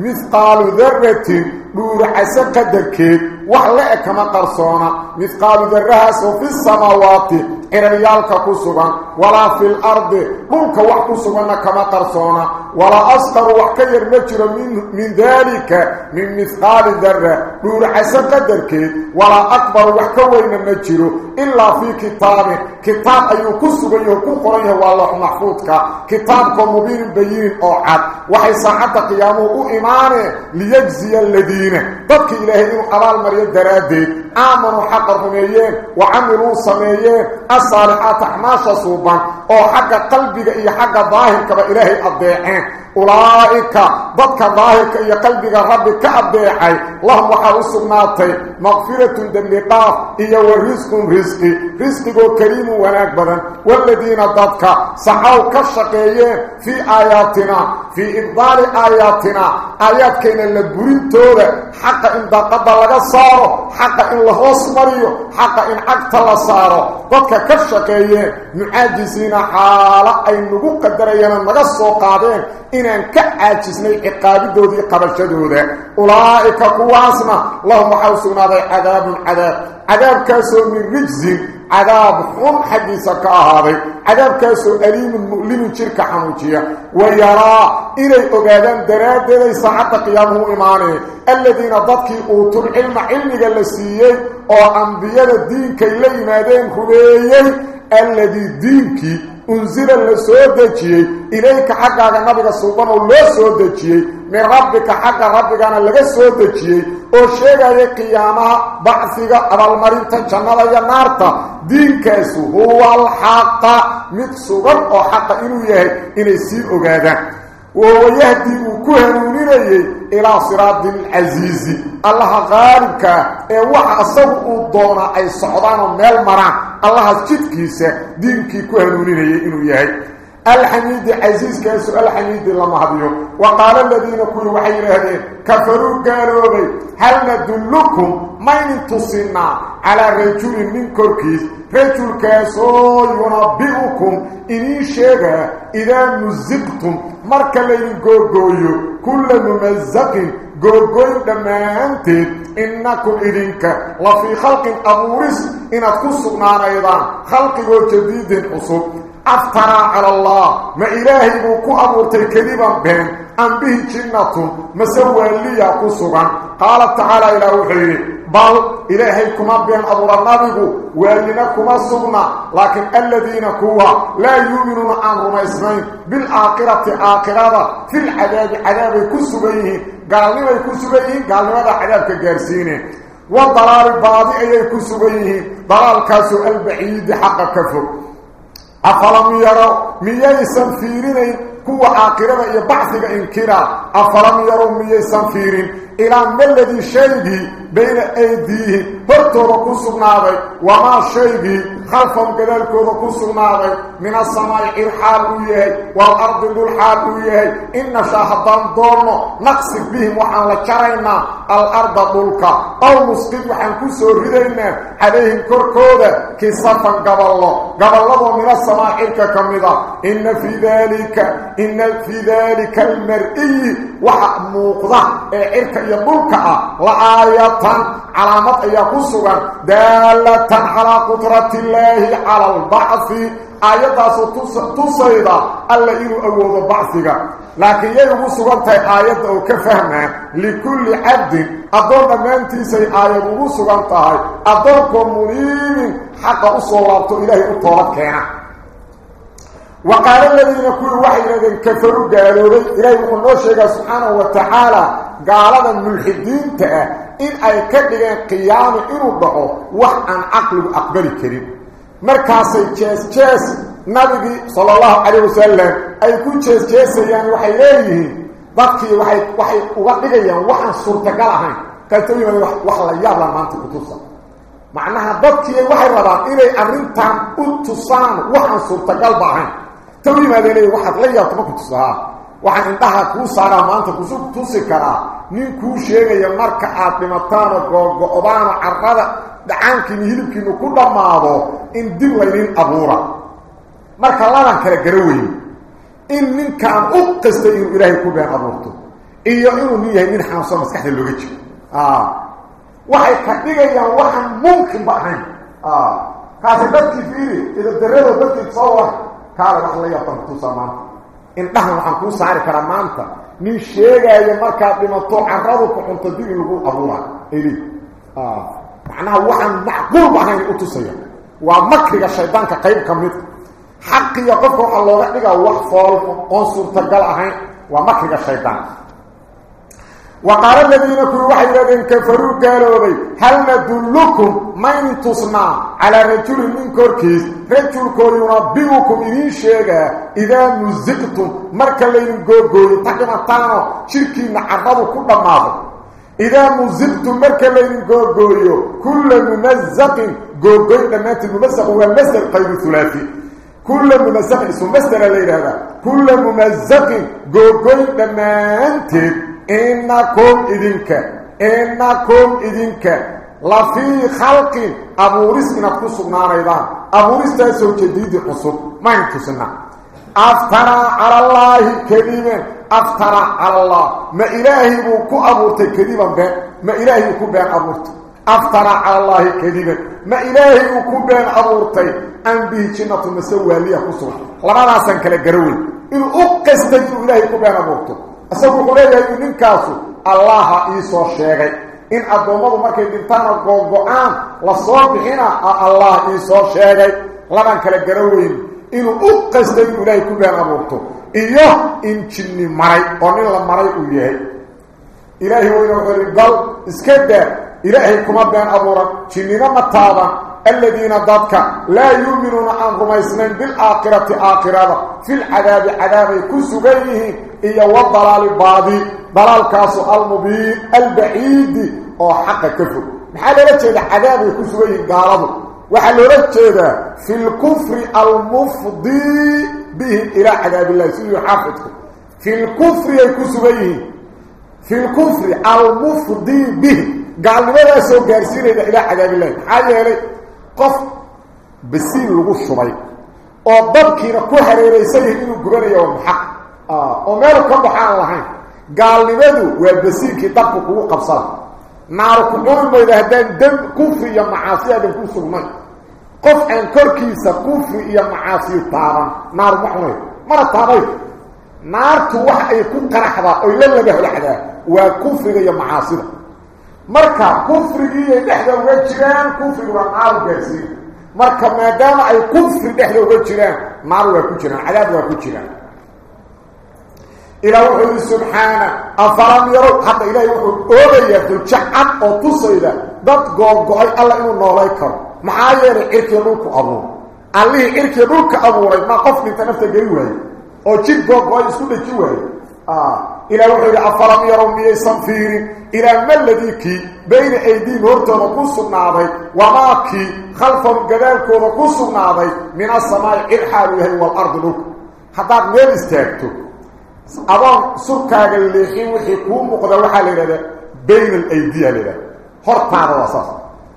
مثقال ذرة نور عسى قدركيد وحلق كما قرصونا. مثقال ذرها في السماوات. إريالك كسبا. ولا في الأرض. ملك وحكسبا كما قرصونا. ولا أصدر وحكير مجر من, من ذلك. من مثقال ذرة نور عسى قدركيد ولا أكبر وحكوين مجر إلا في كتاب. كتاب أيو كسبا يكون قريه والله محفوظك. كتابك مبين بيين أوعد. وحي ساعة قيامه إيمانه ليجزي الذين. تبكي إلهي إنه أبال مريد دراديد آمنوا حق الرميين وعملوا سميين الصالحات حماشة صوبا أو حق قلبك إيا حق ظاهرك بإلهي الضيعين أولئك. ضدك ظاهرك إيا قلبك ربك الضيعي اللهم وحاو السبناتي مغفرة دمقاف إيا ورزق رزقي. رزقك كريم ونكبدا والذين ضدك سحاو كالشقيين في آياتنا في إبضال آياتنا. آيات كينا اللبورين تولى حق إن دقد لغا صارو حق إن لهوس مريو حق إن عقت لصارو ضدك كالشقيين معاجزين حالا أي نقو قدرينا نغسو قادين إنان كعاجزني عقابدودي قبشدوده أولئك قواسنا. اللهم حوصنا ذي عذاب. عذاب عذاب كاسو من رجز. عذاب حم حديثك هذا عذاب كاسو أليم مؤلم شركة حموشية. ويرى إلي أقادان دراد ذي ساعة قيامه إيمانه. الذين ضدك أوتوا العلم علمك أو انبيياء دين كاي لا يمادين خديي الذي دينك انزل لسودجي اليك حقا نبي سبحانه لو سودجي من ربك حقا ربك أنا لغا سودجي أو شيغاي قيامه بعثي على المريت جنلا يا نارتا دينك هو الحق مت سوق حق انه يهي اني سي اوغاده وهو يهدي وكهنونينيه إلى صراط العزيز. الله غالبك اي وحا اسو دونا أي سودان ميل مران الله جدكيسه دينكي كهنونينيه انو يحيى الحميد عزيز كيسو الحميد لما هديو وقال الذين كلوا وحي هذين كفروا قالوا هل ندلكم ما ينتصنا على رجل من كركيز؟ رجل كيسو ينبئكم إني شيغا إذا مزقتم مركا لين كل ممزق قوغوين دمانتid إنكم إذنك لفي خلق أبورس إن تكسقنا أيضا. خلق جديد حصول أفترى على الله. ما إلهي بوكو أبورتي كذبا بين أم به جنة. مسوى لي كسوغا قال تعالى إلى وحيري بل إلهي كما بين أبور النبي وإلنا كما سغنا لكن الذين كوا لا يؤمنون عن رميسنين بالآخرة آخرة. في العذاب عذاب كسوغيه قال لما كسوغيه قال لما عذاب كجارسينه. والضلال باضي أي كسبيه. ضلال كاسو البعيد حق كفر. أفلم يروا مييسا فيرين كوا آقرة يبعثك إنكرا أفلم يروا مييسا فيرين إلى ما الذي شيء بين أيديه؟ هرتوضا كسبناضي وما شيء خلفهم كذلك كسبناضي من السماء الحال ويهي والأرض الحال ويهي إن شاهدان دورنا نقصد بهم وحن لكرينا الأرض دولك أو مسقط وحن كسر ردينا عليهم كركودا كسفا قبل الله قبل الله من السماء الكاملة إن في ذلك إن في ذلك المرئي وحموقضة إرك يدولك لآية علامات يقصوا دالة على قدرة الله على البعث آيات تصيدا ألا إنو أول بعثك لكن آيات أو كفهمة لكل عبد أدون مانتي سي آيات أو سبحانه أدونكم مريم حق أصولات إلهي أطولك وقال الذين يقولوا وحي الذين كفروا قالوا إلهي وقلنا شيئا سبحانه وتعالى قال الملحدين تأه إن أي كدغين قيام إنو بحو وحن عقل أقبل كريم مركاسي جيس جيس نبي صلى الله عليه وسلم أي كو جيس جيس يعني وحي ليه ضدكي وحي وحي وغدغيان وحن سورتقال أهين قالتوا يمالي وحلا يابلا ما أنت كتوصا معناها ضدكي وحي ربان إلي أرنتان أتصان وحن سورتقال بأهين توي ما لي waxaad la yaabto ma ku tusaa waxaan intaha ku saaraa maanta ku soo tusi karaa nin ku sheegaya marka aad dhimataan go'obaan carrada dhacaankiin hilibkiinu ku dhamaado in dib laydin abuura marka laban kala garaway in ninkaan u qastay inuu ilaahay ku been abuurto iyo inuu nin yahay nin xanuunsan maskaxda looga jiro ah waxay ka dhigayaan waxaan mumkin ba ahayn ah kaasi dadkii fiiri ida darada dadkii soo kaala wax la yaabtan tuusaa maanta indhahan waxaan kuu saari karaa maanta nin sheegaayo markaad dhimato carradu ku cunto dib in lagu abuuraa eli macnaha waxaan macquulba ahayn u tusaya waa makriga shaydaanka qayb ka mid xaqiya qofka waxaa looga dhigaa wax fool oon suurtagal ahayn waa makriga shaydaanka وقال الذين كانوا وحيدين كفروا قالوا بي هل ندلكم من تصنع على رجل من كوركيس رجل كو ينبئكم إذين شيئا إذا نزقتم. مركا لين قوقوي تقمتانو شركين عرضوا كل ماضي. إذا نزقتم مركا لين قوقوي كل ممزق قوقوي لما الممزق هو المصدر قيد ثلاثي كل ممزق اسمه مصدر الليل هذا. كل ممزق قوقوي إنكم إذنك إنكم إذنك. لفي خلق أبو رزق نفسه ناريضان أبو رزق تأسو جديد قصد ما ينتسنا. أفترى على الله كذبا أفترى على الله. ما إلهي بوكو أبورت كذبا بين ما إلهي بوكو بين أبورت أفترى على الله كذبا ما إلهي بوكو بين أبورت أن به جنة مسوى لي قصر لما ناسا كلا قروي إنه أقصد إلهي بوكو بين أبورته asagu wuxuu leeyahay ninkaasu allaha ii soo sheegay in addoommadu markay dhintaana googo-aan la soo bixina allah ii soo sheegay laban kala garaweyn inuu u qastay inuu ilaahay ku been iyo in jinni maray oo nin la maray uu yahay ilaahay weyna wuxuu yidhi bal iska daa ilaahay kuma been abuuran jinnina ma taaban الذين ضدك لا يؤمنون عن رميسنين بالآخرة آخرة في العذاب عذاب كسغيه إيا والضلال الباضي ضلال كاسو المبين البعيد أو حق كفر محال لتشهد عذاب كسغيه قارض وحال لتشهد في الكفر المفضي به إلى عذاب الله سيدي حافظكم في الكفر يكسغيه في الكفر المفضي به قال لماذا سوى قارسين إلى عذاب الله حال يلي qof basiin lagu shubay oo dabkiina ku hareeraysan yahay inuu gubanayo oo meel ka baxaan lahayn. Gaalnimadu waa basiinkii dabku kugu qabsada. Naaru ku cuni mayda haddaan dam kufri iyo macaasi aadan ku sugnay. Qof aan korkiisa kufri iyo macaasi taaban naaru ma cunay. Mana taabay naartu wax ay ku qaraxdaa oy la laga holacdaa waa kufriga iyo macaasida marka kufrigii ay dhexda uga jiraan kufrigu waa naar gaarsiin marka maadaama ay kufri dhexda uga jiraan naar waa ku jiraan cadaab waa ku jiraan subxaana afalam yarow hadda ilaahay wuxuu oogayaa xujo cad oo tusayda dad googo-ay alla inuu noolay karo maxaa yeelay cirkiya dhulku abuur allihii cirkiya dhulka abuuray maa qof dhinta nafta geli waaye oo jir googo-ay isku dhaji waaye إلى وحيد أفرم يروا ميسان فيرين إلى ما الذي كي بين أيديهم هرتهم قصوا ناضي وما كي خلفهم قدالكم قصوا ناضي من السماء إرحال وهي والأرض لك حتى ميل استيقتوا أظن سكاق اللي حين وحيكون مقدر حالي لذا بين الأيدي هذا وصاص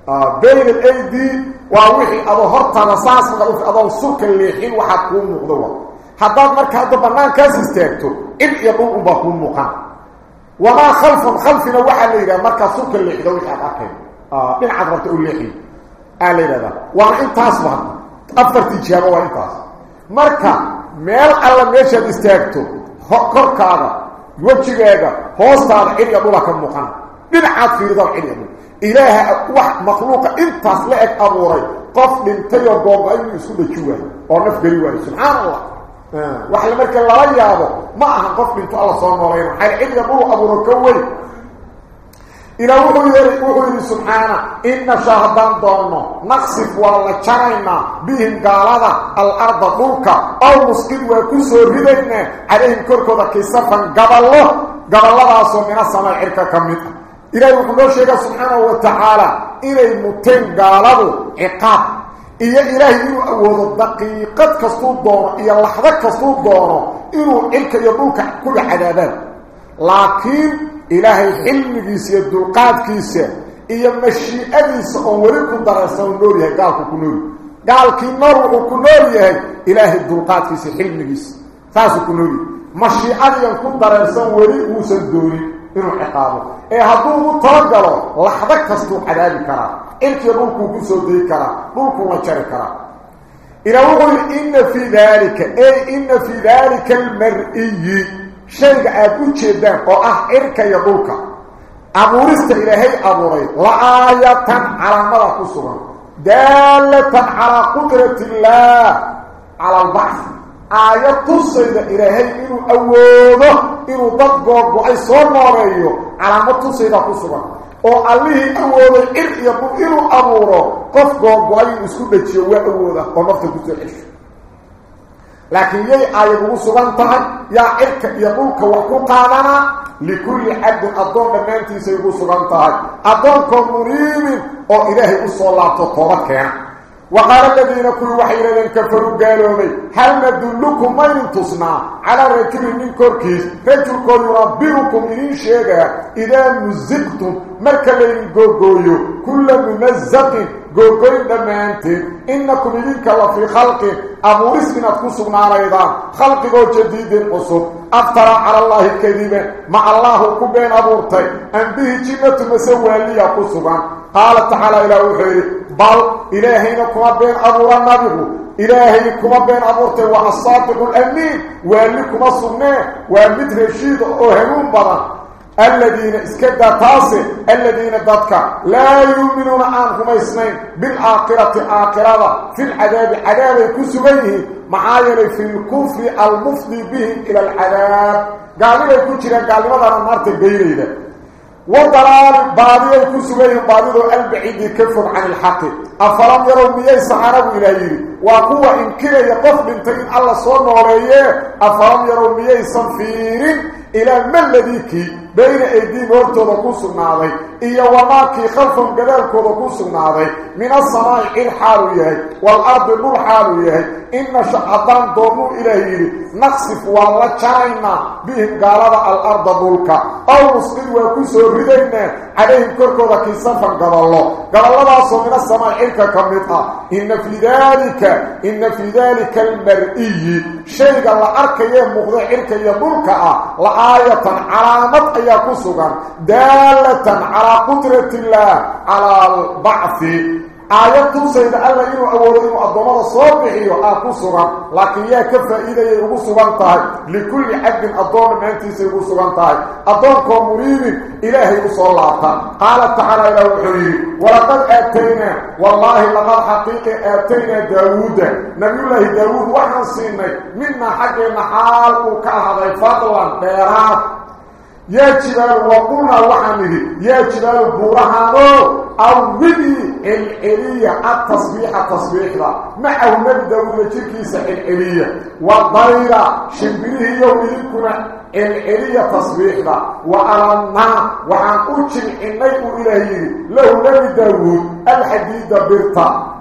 آه بين الأيدي ووحي أظن هرت هذا صاص أظن سكا اللي حين وحيكون مقدر iyo dhul unbaa kuu muuqan wamaa khalfan khalfina waxaa la yidhaha markaa sulka leexdo wixii aad arkay dhinacaad rabta u leexiy aa la yidhahdaa waana intaasba hadda afartii jihaaba waa intaas marka meel alla meeshaad istaagto فكر كاغا وجهيغا هوستا ان يقولا كم مقام بن عاد في رضاك ان يقول اله واحد مخلوق انت اصلك ابوري قف من تيو غوغ اي سو دجوا أو نف غري سبحان الله واحد لما كان لا يابو ما قف من تو الله صون ولا يرحل ان يقولوا ابو ركوي إلى وحير وحير سبحانه. إن شهدان دونه نقصف والله شرعنا بهم قالها الأرض قلك أو مسكين وكسور هدئنا عليهم كركو ذكي صفاً قبل الله قبل الله أصول من السماء عركة كميتة إلى وحير الشيخ سبحانه وتعالى. إلى المتين قاله عقاب. إيا إلهي أول الدقيقة كسود دونه إيا اللحظة كسود دونه إلو إلك يبوك كل عذابات لكن إلهي حلمي كيسي الدلقات كيسي إيا مشي أدس أولي كنتر سنوري هاي قال كنوري. قال كي نروع كنوري هاي إلهي الدلقات كيسي حلمي كيسي فاسو كنوري. مشي أدس كنتر سنوري موسى الدوري إنو حقابه إيه هدو مترقلو لحظك كستو حلالي كرا. إنت يبوكو كيسو دي كرا بوكو مجاري كرا. إلا وقل إن في ذلك أي إن في ذلك المرئيي shayga aada u jeedaan oo ah cirka iyo dhulka abuurista ilaahay abuuray la-aayatan calaamada ku sugan daalatan calaa qudrati illaah cala albacfi aayad tusayda ilaahay inuu awoodo inuu dad googo-ay soo nooleeyo calaamad tusayda ku sugan oo allihii awooday cir iyo dhul inuu abuuro qof googo-ay inuu isku dhajiyo waa awooda oo nafta kusoo cesho yaa cirka iyo dhulka wax ku qaadanaa likulli cabdin addoon dhammaantiisay ugu sugan tahay addoonkoo muniibin oo ilaahay u soo laabto tooba keena وقال الذين كلوا وحيرا كفروا قالوا لي هل ندلكم من تصنع على رجل من كوركيس رجل كون يربركم إن شيئا إذا مزقتم مركبين قوقويو كل ممزق قوقوين دمانتين إنكم إذنك الله في خلق أبو رسكنا تكسرنا ريضا خلق جديد قصر أفترى على الله كذبا مع الله كبين أبورتي أن به جنة مسوى لي قصرا قال تعالى إلى وحيري بل إلهينا كما بين أبورا النبي إلهي كما بين أبورتي والصادق الأمين. وأنكم الصنع ومثل الشيد أهلون بضا الذين اسكدا تاسي الذين ضدك. لا يؤمنون عنهم اثنين بالآخرة آخرة. في العذاب عذاب كسبيه معايا في الكفر المفضي بهم إلى العذاب. قال لي كتير قال لي ماذا نمرت بيريده وضلال بعضي كسبيه بعضي البعيد كفر عن الحق. أفلم يروا مياه سحروا إليه. وقوة إن كلا يقف من تجد الله صلى عليه أفلم يروا مياه صنفير إلى ما الذي بين أيديهم ورطوا كسرنا عليه إيا وماكي خلفهم قدالك كسرنا عليه من السماء الحال يهي. والأرض نور حال يهي. إن شعطان دوموا إليه نقصف والله شرعنا بهم قالوا الأرض ملكا. أو نسقل وكسر ردينا عليهم كيسافا قال الله قال الله بأسوا من السماء إلك كمطا إن في ذلك إن في ذلك المرئي. أي كسوغا دالة على قدرة الله على البعث. آيات سيد الله إنه أولا إنه الضمان الصبحي وآكسوغا لكن يا كفا إذا يغسوغا طاي لكل حد الضمان ما أنت سيغسوغا طاي الضمان مريد إلهي صلى الله قال تعالى إلى وحريه ولقد آتينا والله لقد حقيقة آتينا داود. نبي الله داود وحن سيني. مما حقنا حال وكهذا فضلا بيرات. يا جبال وقلنا وحمده يا جبال بورهانو أولي العلية التصبيح التصبيح لا. معه نبدأ وذكركيس العلية والضيرة شنبره يوميكنا العلية تصبيح لا. وألمنا وعن أجل إنيك إلهي له نبي داود الحديد برطا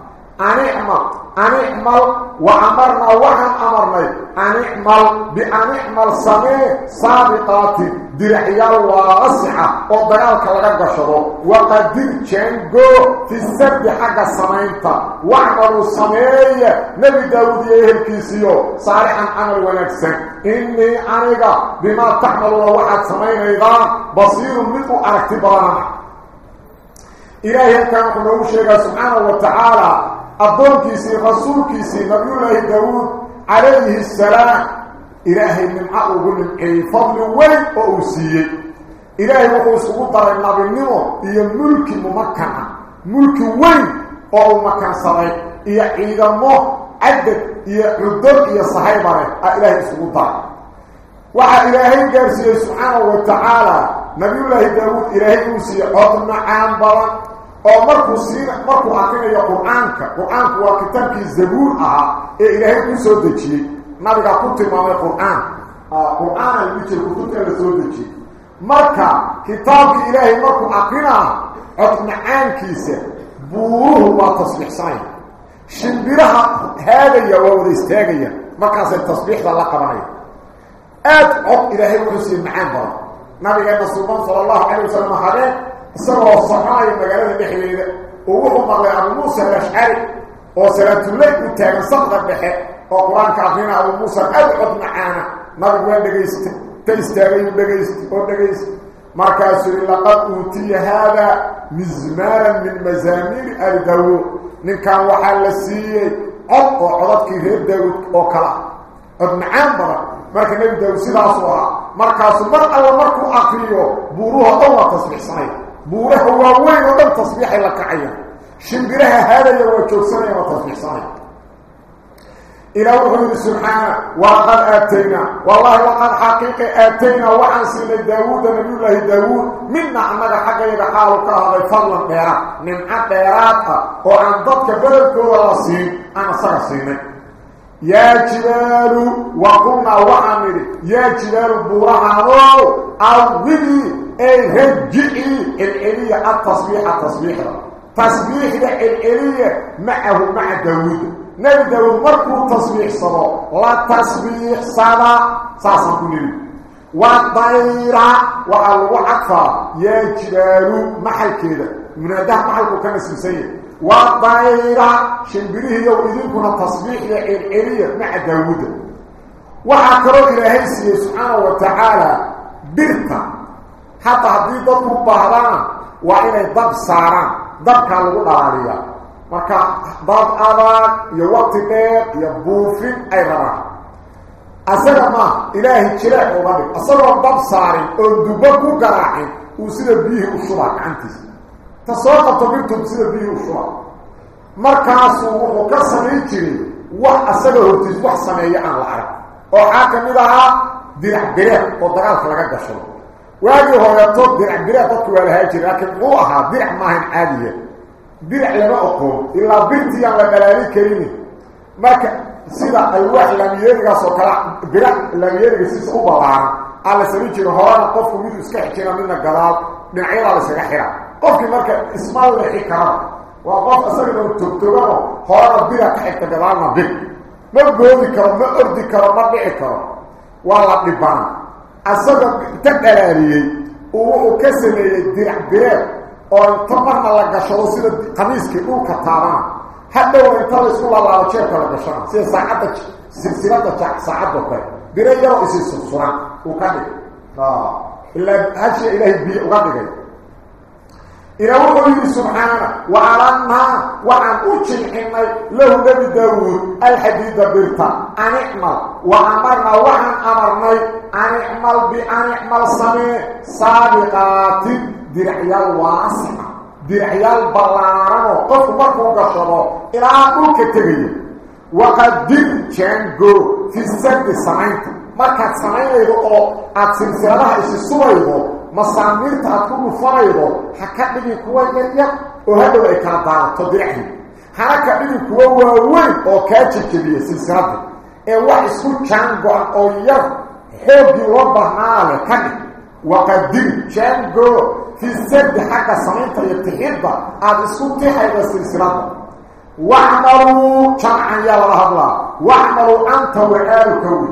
أن اعمل أن اعمل وعمرنا وحن أمرنا أن اعمل بأن أعمل سميه سابقات درحيال واسعة. ودقالك لغا قشضو وقدر جنگو في السرد حق السمينتا وأعملوا سميه نبي داود يهلكيسيو صالحا عمل ونكسن إني أنيقا بما تعملوا وحد سمين أيضا بصير منه أركتبانا. إلهي كان قلوه شيئا سبحانه وتعالى أدونكيسي رسولكيسي نبي الله داود عليه السلام. إلهي من أقول من أي فضل وين أوسية؟ إلهي وقو سقطر النبي النمو إيا ملك ممكنة. ملك وين؟ أو مكان صريح إيا عيدمو عدد إيا عدد إيا صحيبه إلهي سقطر وحا إلهي قرسي سبحانه وتعالى. نبي الله داود إلهي يوسي عظم عام بلان oo markuu siina markuu akrinayo qur-aanka qur-aanku waa kitaabkii zabuur ahaa ee ilaahay ku soo dejiyey nabigaa ku tilmaamay qur-aan qur-aana lagu jira kutubta la soo dejiyey marka kitaabkii ilaahay markuu akrinaa cod macaankiisa buuruhu waa tasbiixsanaya shimbiraha haadaya waa wada istaagaya markaasay tasbiixda la qabanaya aad cod ilaahay wuxuu siiye macaan badan nabigeena suuban sala allahu calay wasalam habeen saqda dhexe oo qur-aanka akrina abu muusa aad cod macaana nabigu waa dhegaysta ta istaagay dhegaysta oo dhegaysta markaasuu yidhi laqad uutiya haada mizmaaran min mazaamiiri ali daawuud ninkan waxaa la siiyey cod oo codadkii reer daawuud oo kala cod macaan badan marka nebi daawuud sidaasuu ahaa markaasuu mar alla markuu akriyo buuruha dhan waa tasbiixsanaya waaweyn oo dhan tasbiixay la kacayaan shimbiraha haadaya waa joogsanaya waa tasbiixsanaya إلى وحده سبحانه وقد آتينا. والله لقد حقيقة آتينا. وعن سيدنا داود نبي الله داود منا أنك حقا يدحالك هذا فضلا بيرا من عبيرات وعن ضدك بلدك ورسين أنا سرسيني يا جبال وقلنا وعمل. يا جبال بورهانو أولي أي هجئي الإلية التصبيح التصبيح. تصبيح الإلية معه مع داود نبي داود مركو تصبيح صدا لا تصبيح صدا ساسا كنين عطفة يا جبال محل كده. من هذا محل كان اسم سيد. والضيرة شنبريه يوئذين كنا تصبيح الإلية مع داود وعكروا إلهي سبحانه وتعالى برتا حتى هذه ضد بهران وإنه ضد ساران ضد كان لغو rabaan asaga ma ilaahi jireec uga dhig asagoo dab saarin oo dubo ku garaacin uu sida biyihii u shubaa gacantiisa ta soo qabto birtum sida biyihii u shubaa markaasuu wuxuu ka samayn jiray wax asaga hortiis wax sameeya aan la arag oo waxaa ka horeeto dirac bireed dadku waa lahaa jira laakiin muxuu ahaa dirac maahan caadiya dirac lama oqoon ilaa birtii aan la dhalaali karin marka sida alwaax laamiyeerigaas oo kale birac laamiyeeriga siisa u ballaaran aa la samayn jira horena qofku miduu iska xijina midna gadaal dhinacyadaa laysaga xira qofkii marka isma leexi karaba waa qof isagana togtogano horena bira ka xigta gadaalna bir ma goodi karo ma ordi karo ma dhici karo waa la dhibana asaga inta dhalaaliyey uu wuxuu ka sameeyey dirac bireed oo inta marna la gashado sida qamiiskii dhulka taabana hadhow inta la isku laalaabo jeebka la gashana sida saacadda silsilada saacadda kale bire yaroo isi sursuran uu ka dhig ilaa hashiya ilaahay biyo uga dhigay إلى وحده سبحانه وعلمنا وعن أجلحنا له نبي داود الحديد برتا أن اعمل وأمرنا وعن أمرنا أن اعمل بأن اعمل سميع سابقات درعيال واسعة درعيال بلاران وقف مركو قشبه إلى أقولك تغيي وقدر جانجو في السد markaad samaynaydo oo aad silsiladaha isi subaydo diracdi hana ka dhigin kuwa waaweyn oo kaa jejebiya silsiladda ee wax isku jaan go-an oo yar xooggii loo bahnaa leh ka dhig waqadir jaango fi sardi xagga samaynta iyo tixidda aada isku tixayda silsiladda wacmaluu jamcan yaa lala hadlaa wacmaluu anta wacaaluka wey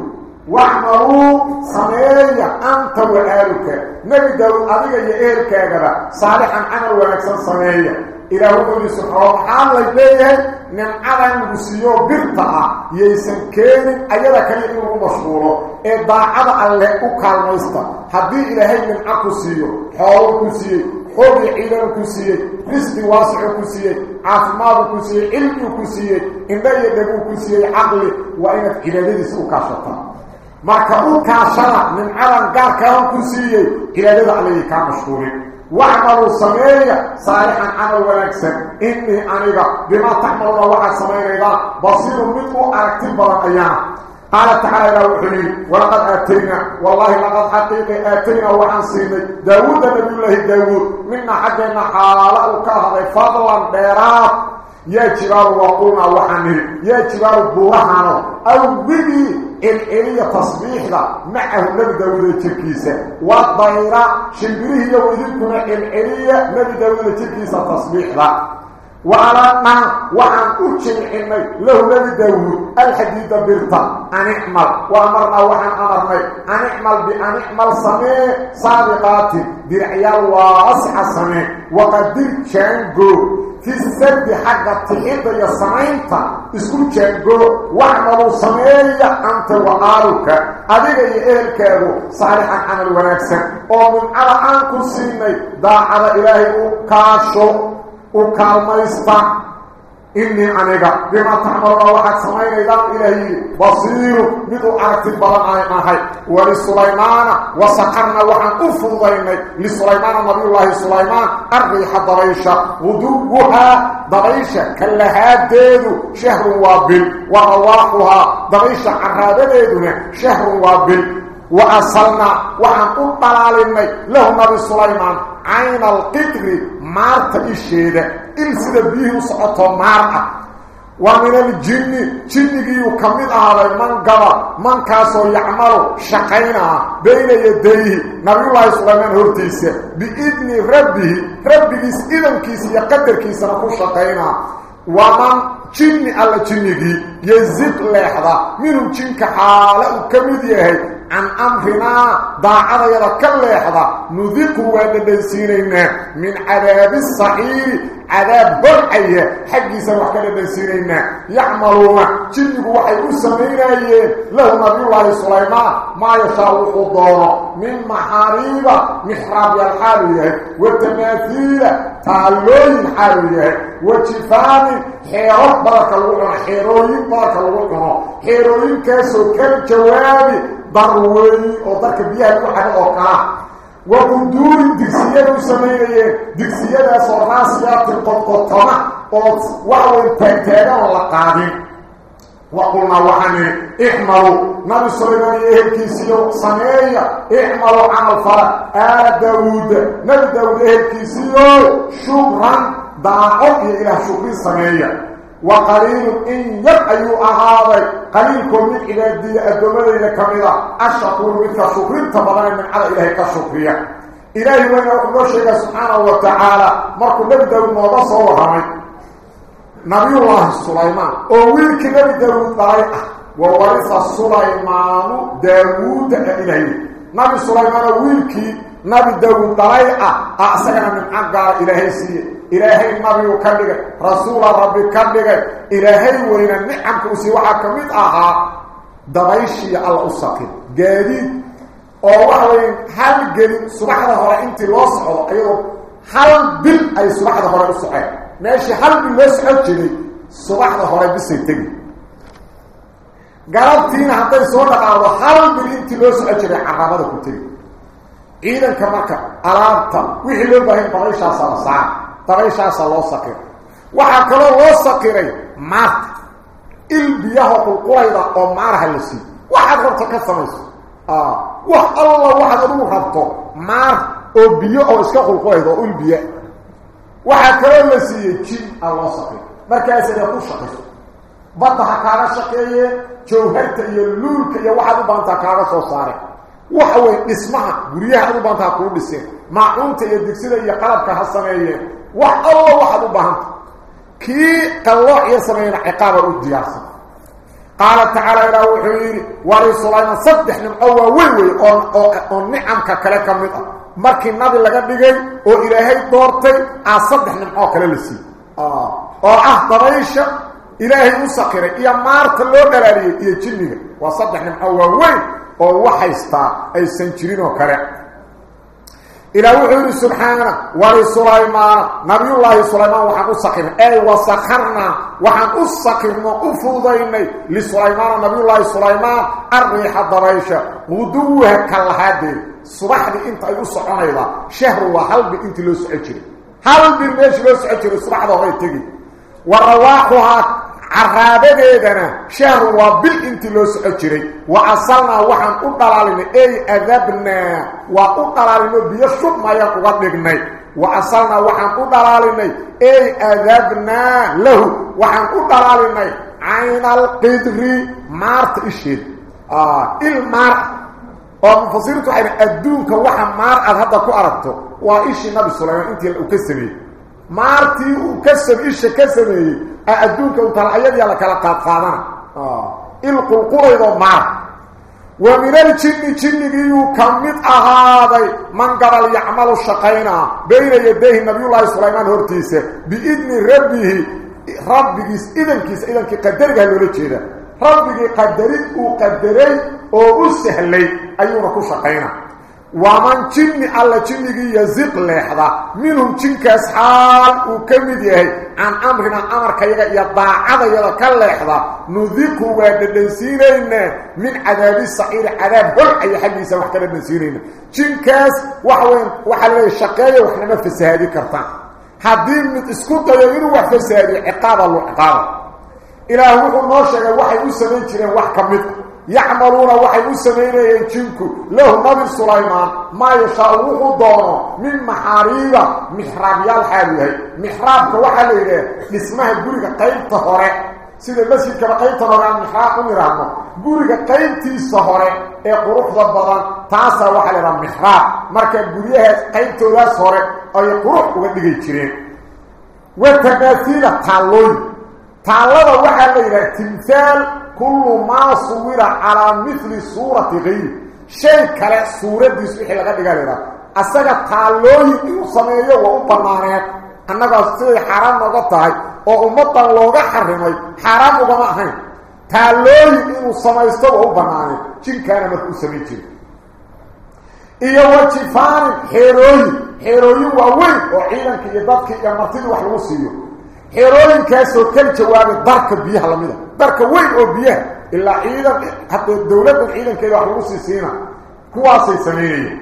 wacmaluu sameeya anta wacaaluka nebi daawud adiga iyo ehelkaagaba saalixan camal wanaagsan sameeya ilaah wuxuu yidhi subxaana maxaa lay leeyahay nimcadan lagu siiyo birta ah yaysan keenin ayada kaliya in lagu mashquulo ee daacada alleh u kaalmaysta haddii ilaahay nimco ku siiyo xoolo ku siiyey xoog iyo ciidanu ku siiyey risqi waasicu ku siiyey caafimaadu ku siiyey cilmigu ku siiyey marka u kaashada nimcadan gaarkaadan ku siiyey cibaadada allayay kaa mashquulin واعملوا سمية صالحا عمل ونكسا إني أنيقا بما تعملون واحد سمية بصير منه أكتب الأيام قال تعالى وحني ولقد آتينا والله لقد حقيقي آتينا وعن سيني داود نبي الله داود منا حقنا حالة وكهضي فضلا بيرات يا جبال وقونا وحني يا جبال بورهانو أو بني الإلية تصبيح لا معه نبي داود التركيسة والضيرة شنبريه يوذكنا الإلية نبي داود التركيسة تصبيح لا وعلى وعن أجمع إني له نبي داود الحديد برطا أن اعمل. وأمرنا وعن أمرنا أن اعمل بأن اعمل سميع صادقات برعيال واسع سميع وقدر شانقو في السرد حق التحيط يا سمينتا. اسكو شانقو واعملوا سميع أنت وآلك. أديك يا إهلكاغو صالحا عن الوناكسا ومن على أنكو سيني داعنا إلهي كاشو. وكالميستا إني أنيقا. بما تعمل واحد سمين إذا إلهي. بصير مدو عرقت البلان آيماهي ولسليمان وسقرنا وحن أفضيني لسليمان نبي الله سليمان الريح ضريشة. غدوها ضريشة. كلها ديدو شهر وابل. ورواحها ضريشة عرابة ديدنا شهر وابل. وأصلنا وحن أطلالني له نبي سليمان. عين القدر مارت الشيدة إلسد بيه سقطه مارت ومن الجن جنجي يكمل هذا من قبل من كاسو يعمل شقينا بين يديه. نبي الله سليمان هرتيسة. بإذن ربه ربه إذن كيس يقدر كيس نكو شقينا. ومن جن على جنجي يزيد لحظة. منهم جنك حالة كمديه عن أمرنا ضاعنا يركل لحظة. نذيقه ودنسينينا من عذاب الصحيح عذاب برعية حقي سنوح كدنسينينا يعملون جنك وحي أسمينيين له نبي الله سليمان ما يشاء الضوء من محاريب محراب الحالية والتماثيل تعلوين حالية وجفان حيرات برك الوقنا حيروين برك الوقنا حيروين كاسو كالجوابي ضروي أو دارك بيها كو حاجة أو كلا وقدور دكسيه سميه دكسيه صراسيات القططمه أو واو تنتهى ولا قادم وقلنا وحني احملوا نبي سليمان اهلكيسيو سميه احملوا عمل فرق آل داود نبي داود اهلكيسيو شكرا داعوا إلى شكر سميه وقليل إن يبقى أهاضي قليلكم من عبادية الدمالين كاملة الشكور مثل شكرين تبضان من على إلهي كالشكرية إلهي وإن أقول شيء سبحانه وتعالى؟ مركو نبدأ الموضوع صورها نبي الله سليمان. أولك نبي داود ضريقة وورث سليمان داود إلهي. نبي سليمان أولك نبي داود ضريقة أعسكنا من عقار إلهي سيه إلهي النبي كدغ رسول ربي كدغ إلهي وين النعم كوسي وحا كميد أها دبايشي الله اسقي gel subaxda hore intii loo socdo ayadoo hal bil ay subaxda hore u soceen meeshii hal bil loo socon jiray subaxda hore bisay tegi galabtiina hadday soo dhaqaado hal bil intii loo socon jiray carabada ku tegi ciidanka marka alaabta wixii loo baahan dabayshaasa la saaca dabayshaasa loo sakiray waxaa kaloo loo sakiray maarta il biyaha qulqulayda oo maaraha la siiyo waxaad rabta ka samayso آه wax alla waxa uu rabto maar oo biyo oo iska qulqoydo ul biyo waxa kale la siiyay jin allah saqi markaas ay ku shaqeyso badda u baanta ku dhiseen maacunta iyo digsida iyo qalabka ha sameeyeen wax alla waxa u baahanta ki qalooc iyo sameeyna ciqaaba u diyaarsan قال تعالى وحيري وري سليمان صدح نمعوا ويوي oo nicamka kale kamid ah markii nabi laga dhigay oo ilaahay doortay a saddex nimco kale la sii oo ah dabaysha ilaahay u saqiray iyo maarta loo dhalaaliyay iyo jinniga waa saddex nimco waaweyn oo waxaystaa aysan jirin oo kale. إلى وحير سبحانه ولسليمان نبي الله سليمان وحن أسقر أي وسخرنا وحن أسقرنا أفضيني لسليمان نبي الله سليمان الريح الضريشة غدوها كالهادي صباح دي انت أسقرنا إذا شهر وحلب انت لو سعجري هل بالميش لو سعجري صباح غير تجي ورواحها عرابديدنا شهر وبل انت لو سجري وعصلنا وحن قدلالنا أي أذبنا. وقدلالنا بيشب ما يقوى دغني وعصلنا وحن قدلالنا أي أذبنا له. وحن قدلالنا عين القدر مارت إشيد. آه إلمار. oo mufasirtu waxay adduunka waxa maar aad hadda ku aragto waa ishii nabi sulaymaan intii uu ka sameeyey maartii uu ka sameeyey isha ka sameeyey talaayadii la kala qaad qaadana il qulqulaydo maar wa min al-jinni jinnigiyu kamid ahaaday man qabal yacmalu shaqayna bayna yadayhi nabiyullaahi sulaymaan hortiisa biidni rabbihi rabbigiis idankiisa idankii qadariga loola jeeda rabbigii qadarid uu qadaray oo u sahlay ayuuna ku shaqayna ومن جن الله جن يزق لحظة منهم جن كأسحال وكمده عن أمرنا أمر أمرك يضع عضا يضع كاللحظة نذيكه ويدنسيرين من عذاب السعير عذاب برع أي حاجة يسمحك لنسيرين جن كأس وحوين وحلوين الشقية وحنا نفس هذه كرتا حدين من اسكوتا يغير وحفز هذه عقابة الله عقابة إلهو هو نوشك وحي أسمين جنين وحكا يعملون وحي أسمينيين جنكو. له نبي سليمان ما يشاء وحو دونه من محاريبة محراب يالحالي محرابك وحالي اسمها قولك قيبت هوري سيدة المسجد كما قيبت هوري عن محراب ومرهنه قولك قيبتي السهوري اي قروح ضبضان تاسا وحالي عن محراب. مركب قوليها قيبت ولاس هوري اي قروح وقدقى يتشرين وتماثيل تالوي. تالوي وحالي تمثال كل ما صور على مثل صورة غير. شيء كلا صورة دي سوحي لغا دغاليرا اسغا تالوي إنو سميهو وا بنانيد انغا سي حرام أو امتا لوغا حرمي. حرام تالوي إنو سميستو وا بنانيد جين كان ما كو سميجي iyo wajifaan heroy heroy waa weyn oo ciidanka iyo dadka iyo kala jawaabay darka biyaha lamida darka weyn oo biyaha ilaa ciidan hadda dowladdan ciidankeeda wax lagu sii siina kuwaasay sameynayeen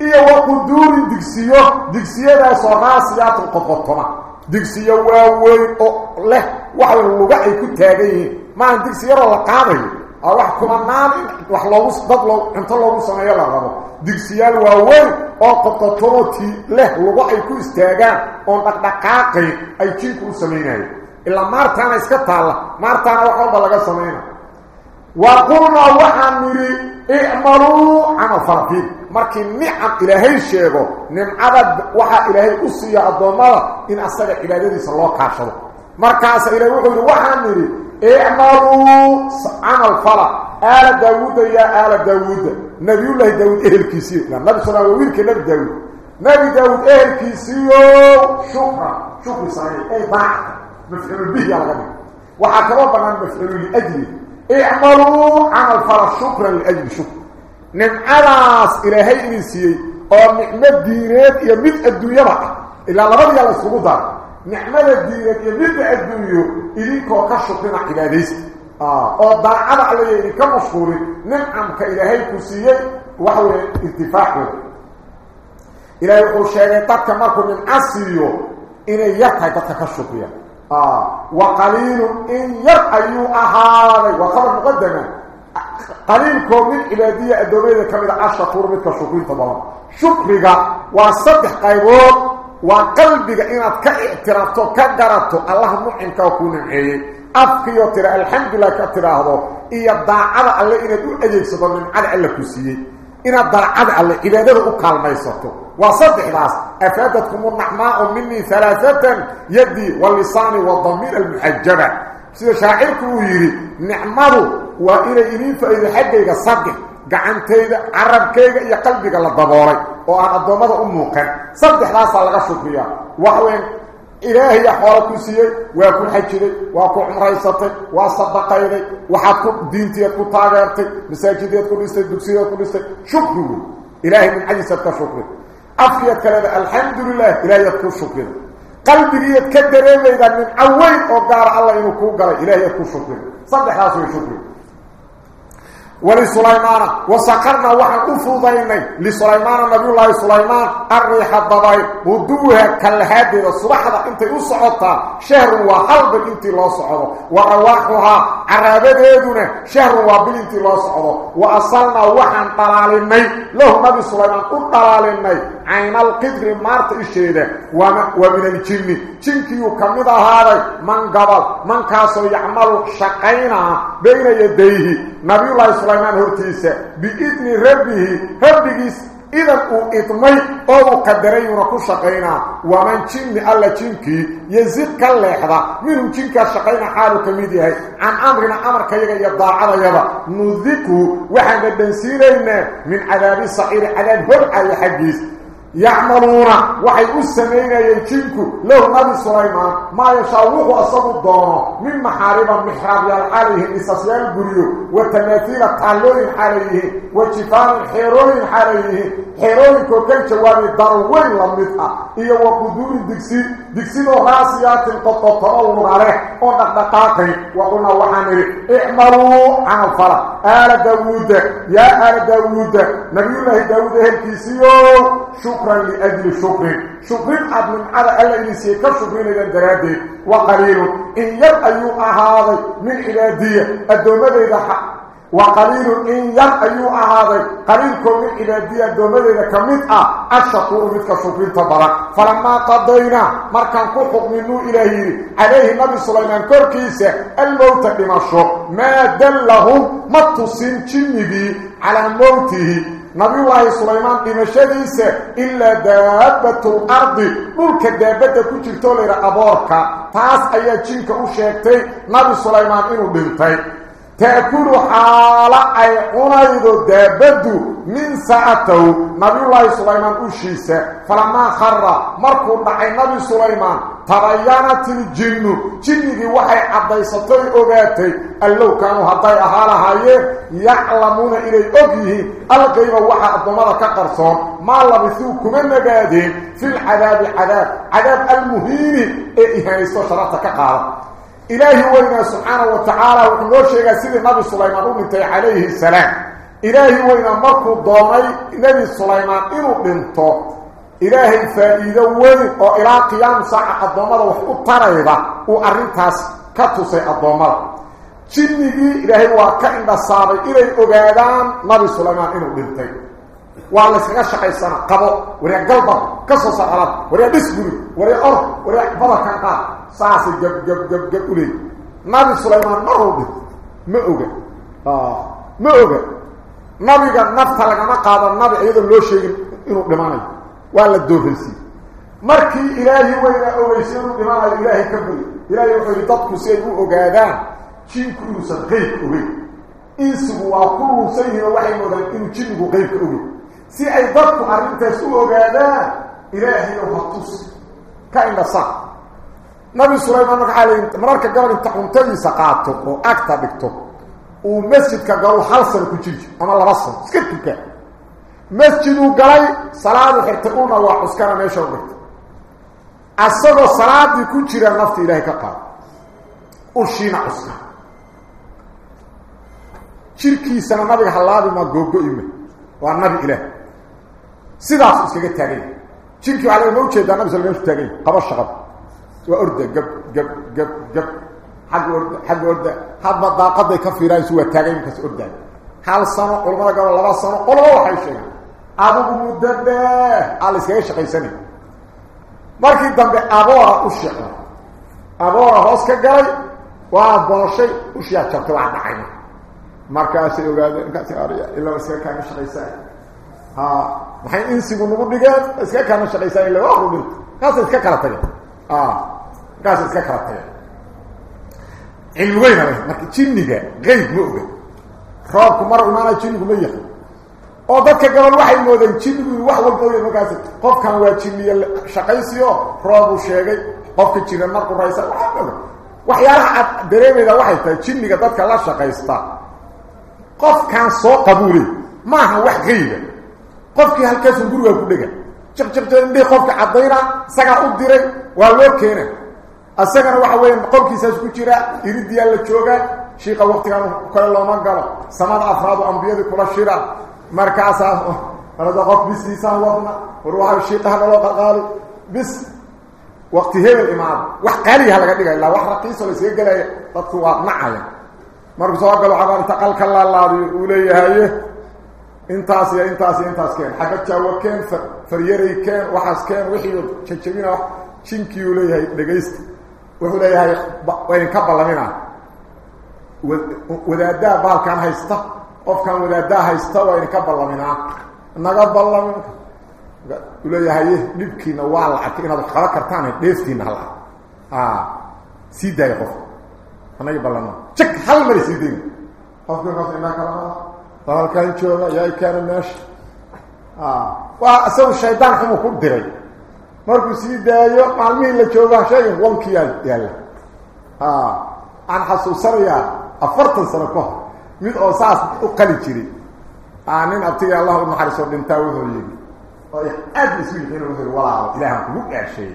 iyo wa quduurin digsiyo digsiyadaasoo raasiyaatun qoqotoma digsiyo waaweyn oo leh waxa luga ay ku taagan yihiin maahan digsi yaroo la qaadayo aa wax kumanaan wax loogu dad loo cunto loogu sameeyo la rabo digsiyaal waaweyn oo qoqotomoti leh lugo ay ku istaagaan oon dhaqdhaqaaqayn ay jinku u samaynayeen ilaa maartaana iska taalla maartaana wax walba laga qulnaa waxaan nidhi icmaluu camal falafiin markii nicam ilaahay sheego nimcada waxaa ilaahay u siiya addoommada in asaga cibaadadiisa loo kaashado wuxuu yidhi waxaan nidhi اعملوا عمل فلا آل داود يا آل داود نبي الله داود أهل كيسيو لا نبي صلى الله عليه وسلم نبي داود نبي داود أهل كيسيو شكرا شكرا صحيح اي بعد مفعول به يا غني وحكروا بنا مفعول لأجلي اعملوا عمل فلا شكرا لأجل شكرا نمعلاس إلهي إنسيي أو نعمة دينات يمد الدنيا بقى إلا لغضي على السقوط نعمة الدينة يمد الدنيا. إذنكو كشفنا عباديس آه. أو دعنا عليه كمشهور نعم كإلهي كسيي وهو انتفاعه إلهي شيئا تك مركو من أسيو. إن يرحي تتكشفيا آه. وقليل إن يرحيوا أهالي وخبر مقدمة. قليلكم من عبادية الدومية كمدة عشر منك شكرين طبعا. شكرك وصدح قيبوت وقلبك إنك كاعترافته كقرته الله معنك وكون معيه أفكي وترى الحمد لله كترى هذا إيا الضاعة الله إنك أجيكسط من على الله كسيه إن الضاعة الله عبادته أكالميسته وصدح راس أفادتكم النحماء مني ثلاثة يدي واللسان والضمير المحجبة سيدا شاعركم يري نعمه وإلى إلين فإذا حقيقة صدح gacantayda carabkayga iyo qalbiga la daboolay oo aan addoommada u muuqan saddexdaasaa laga shukriyaa waxweyn ilaahay xoolo ku siiyey waa ku xajiday waa ku cumraysatay waa sadaqayday waxaad ku diintiyaad ku taageertay masaajideed ku dhistay dugsiyaad ku dhistay shukri wey ilaahay nimcadiisaad ka shukri afkiyaad ka leeda alxamdulilah ilaahayaad ku shukrida qalbigiiyaad ka dareemaydaa nimco weyn oo gaara allah inuu kuu galay ilaahayaad ku shukrida saddexdaas way shukri ولسليمان وسقرنا وحن أفضيني لسليمان نبي الله سليمان. الريح الضبائر ودوها كالهادي. الصباح انت يصعدها شهر وحلب انت لا صعده ورواحها عرابدنا شهر وبل انت لا صعده وأصلنا وحن طلالني. له نبي سليمان قل طلالني. عين القدر مارت الشيدة ومن الجن جنكي كمد هذا من قبل من كاسو يعمل شقينا بين يديه نبي الله سليمان هرتيسة بإذن ربه ربه إذا إطمي أو قدرين ركو شقينا ومن جن الله جنكي يزيد كاللحظة منهم جنك شقينا حاله كميديه عن أمرنا أمر كيغا يضاع يضا نذكو وحن الدنسيرين من عذاب الصعير عذاب هرع الحديث يعملون. وحي السمين يجنكو له نبي سليمان ما يشاوه أصاب الدونه من محارب محراب عليه إساسيال بريو. وتماثيل التعلوين عليه وشفان حيروين عليه حيروين كوكين شوابي دروين لمدها إيا وقدور الدكسي دكسي دو راسيات القططرون عليه ونقدقاقي وقلنا وحامري. اعملوا عن الفرح آل داود يا آل داود نبي الله داود هالكيسيو شكرا. لأجل شكر شكر عد من على ألا إنسي كشكرين إذا درادي وقليل. إن يب أيها هذا من عبادية الدومة إذا حق. وقليل. إن يب أيها هذا قليل كل من عبادية الدومة إذا كمتأ الشكور مثل شكرين تبرك فلما قضينا مركان كحق منه إلهي. عليه النبي سليمان كوركيسة الموت بمشو ما دلهم متصين تنبي على موته. نبي الله سليمان دمشديسه الا دابه الأرض ملك دابته كجرتو لير ابوركا تاس ايا جينكا أو شيغتي نبي سليمان انو دنتي تأكل حال أي قنيدو دابدو من ساعته. نبي الله سليمان اوشيسه فلما خر مركو دحي نبي سليمان. تبينت الجن. جنگي وحي عبيستي اوغاتي اللو كانوا هداي اهالهايين يعلمون إلى اوغيه الغيب وحا ادمدا كقرصون. ما لبثوا كما نغادين في العذاب عذاب. عذاب المهين. هيسو شرطه كقال إلهي وإنا سبحانه وتعالى وإنه شيء سيد النبي سليمان ومنتهي عليه السلام. إلهي وإنا مركو الضامي نبي سليمان إنه بنته إلهي فائدة وين؟ إلى قيام ساعة الضمر وحقو طريبة وأرنتاس كتوسي الضمر. جنجي إلهي وكأن الصابي إلهي أغادان نبي سليمان إنه بنتي. والله سيغا شقي سنة قبو وريا قلبه كسو سقلب وريا بسبري وريا أرض وريا بضا كان قال ساسي جب جب جب جب أولي نبي سليمان مرهو به ما أغا آه ما أغا نبي قال نفتا لكما قادر نبي أيضا لو شيء إنه دماني ولا ilaahay wuxuu yidhi dadku si ay u ogaadaan jinku inuusan qeyb ogeyn insigu waa ku luusan yihiin oo waxay moodaan inuu jinnigu qeybka ogey si ay dadku arrintaas u ogaadaan ilaahay ou ha tus ka indhasa oo agta dhigto uu masjidka galo hal sano ku jiri ama laba sano iska tuka masjiduu galay salaadu xirtay una waa cuskana meesha u dhigtay asagoo salaadii ku jira nafta ilaahay ka qaado ushiina cuska jirkiisana nabiga halaabi ma googo-ime waa nabi ilaah sidaasu iskaga taaganya jirkii waxaa laga ma ujeedaa nabi sal meeshu taaganya qabo shaqada waa orda gab gab gab gab xagga orda xagga orda hadba daaqaday ka fiiraayisu waa taagay markaas ordaay hal sano culamada gobol laba sano qolaba waxay sheegeen adigu muddo dheer aa la iskaga shaqaysanay markii dambe aboora u shicno aboora hoos ka galay waa booshay ushiyaa jabtay waa dhacay markaasay ogaadeen markaas arya ilaa iskaga kaama shaqaysaa ha maxay insigu nagu dhigeen iskaga kaama shaqaysaa ilaa waa rubinta kaasay iska kala tageen kaasay iska kala tageen cilmi weyna leh marka jinniga qeyb ma oga roobku mar imaanaa jinnigu ma yahay oo dadka gabal waxay moodeen jinnigu wax walba oya markaas qofkan waa jinniye shaqaysiyo roobuu sheegay qofka jira markuu raysa waxaa oga waxyaalaha aad dareemayda waxay tahay jinniga dadka la shaqaysta qofkan soo qabuulay maaha wax qeyba qofkii halkaasun gurigaa ku dhega jiqjiqjiqindhii qofka caddayna isagaa u diray waa loo keena isagana waxa weya qolkiisaas ku jira iridiyaa la joogaa shiiqa waktigan kale looma galo samada afraadu ambiyadii kula shira markaasaa alada qof bisiisaan wadna war waa shiiqaha naloo qalqaali bis wakti hebel imaado wax qaaliyaha laga dhigay ilaa wax raqiiso la iskaga gelaya dadku waa nacaya markuu soo galo waxaa inta qalka laalaadiyo uu leeyahaye intaas iyo intaas iyo intaas keen xagga jaawo keen faryaray keen waxaas keen wixii jajabina jinkii uu leeyahay dhegaysta wuxuu leeyahay waa idinka ballamina wadaaddaa baalkan haysta qofkan wadaaddaa haysta waa idinka ballaminaa naga ballamin uu leeyahay dhibkiina waa la arkay inaad wax qaban kartaan dheeftiina hala sii daaya qofka anagi ballama jak hal mari sii dayna qofkii kaas indhaa kala qada xumuu ku diray markuu sii daayo maalmihii la jooga sheegay wankiyaa yaalla aan xasuusanayaa afartan sano ka hor mid oo saas u qali jiray nin abtiga allah u naxariisoo dhintaa wuxuu yidhi oo aad isu yihiin wuxuu yidhi walaalo ilaahan kugu dhaasheeyey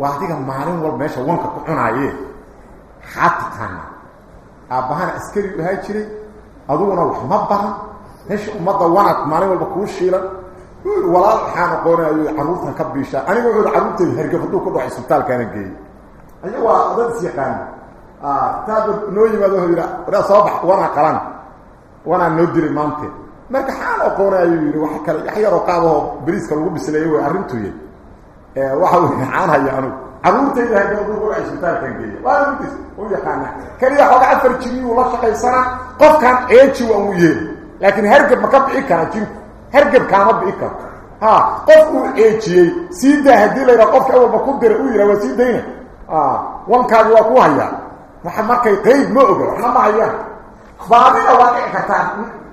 waa adiga maalin walba meesha wanka ku cunaaye maxaa taqaana aabbahana askari u ahaa jiray aqoonayo carruurtan ka biishaa aniga wuxuu yidhi carruurtayda hergab hadduu ku dhaco isbitaalkaana geeyey aya waa dad is yaqaana taaba noo yimaado wuxuu yidhi waraa soo bax wanaa qalan wanaa noo dilay maante marka xaan aqoonayo yidhi wax kale wax yaroo qaabahoo beriiska lagu bisleeyo way arrintuye waxa uu xaan haya anugu jini uu la shaqaysanaa qofkan ceeji waa uu yeeli laakiin hergab ma ka bixi kara jinku hergab kaama bixi karo ha qof uu ceejiyey sii daa haddii la yidhaha qofka awalba ku dira uu yidhaha waa sii dayna wankaagi waa ku hayaa waxa markay qeyb ma oga waxna ma hayaan baadina waa dhici kartaa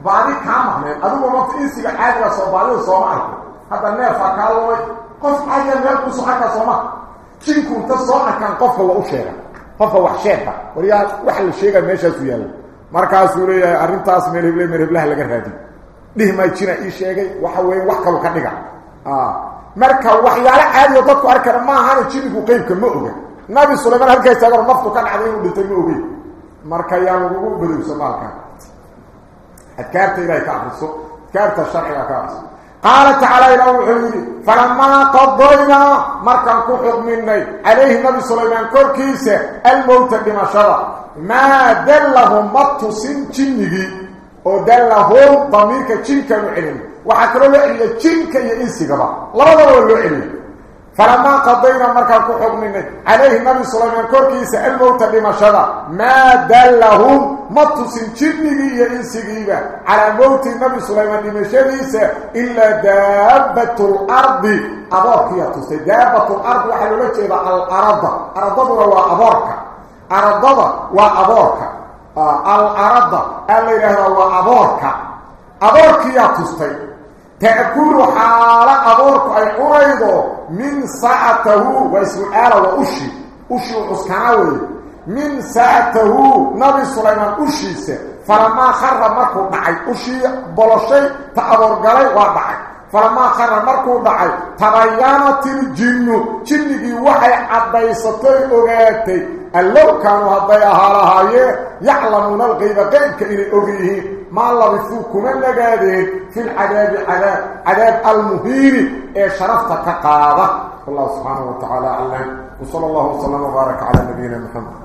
baadi kaa maqneen adigu mata insiga caadiga soo baadida sooma arko hadda neefaa kaa lumay qof caadiga meel kuso arkaa sooma jinku inta soo arkaan qofka waa u sheega qofka wax sheegka waryaa waxa la sheegaa meeshaasu yaalla markaasuu leeyahay arrintaas meel heble meel heblaha laga raadiy dhihi may jina ii sheegay waxa weeye wax kalu ka dhiga marka waxyaalo caadiyo dadku arkana ma ahana jinigu qeybka ma oga nabi sulaymaan halkaas taagaro naftu ka dhacday inuu dhintay ma ogey marka yaa lagugu badowso maalkan adkaarta ilahay ka akriso adkaarta sharciga ka akriso قال تعالى الوحيد فلما قضينا مركان كحض مني عليه النبي سليمان كوركيس الموت بمشارة ما دلهم مطو سن جنبي ودلهم ضميرك جنك وحكروا لأن جنك يئنسي لا لا لا لا لا لا لا لا لا لا فلما قضينا مركا كحق منه عليه النبي صلى الله عليه وسلم كوركيس الموت بمشادة ما دلهو مطس جنيه إنسيه على موت النبي صلى الله عليه وسلم إلا دابة الأرض. أباركية دابة الأرض وحلو لك إذا الأرض. أرضا هو أبارك أرضا هو أبارك آه، الأرض. ألي هو أبارك أباركية تستيب waa aboorka alarada aa la yidhaahdaa waa aboorka aboorkiyaa tustay ta'kulu xaalo aboorku ay cunaydo min sacatahu waa ismu-aala waa ushi ushi u cuskanaa weeye min sacatahu nabi sulaymaan ushiisa falamaa khara markuu dhacay ushii boloshay ta aboorgalay waa dhacay falamaa khara markuu dhacay ما الله بفوكم اللقادين في العذاب العذاب المهير إيه، شرفت كقاضة الله سبحانه وتعالى أعلم. وصلى الله وسلم وبارك على نبينا محمد.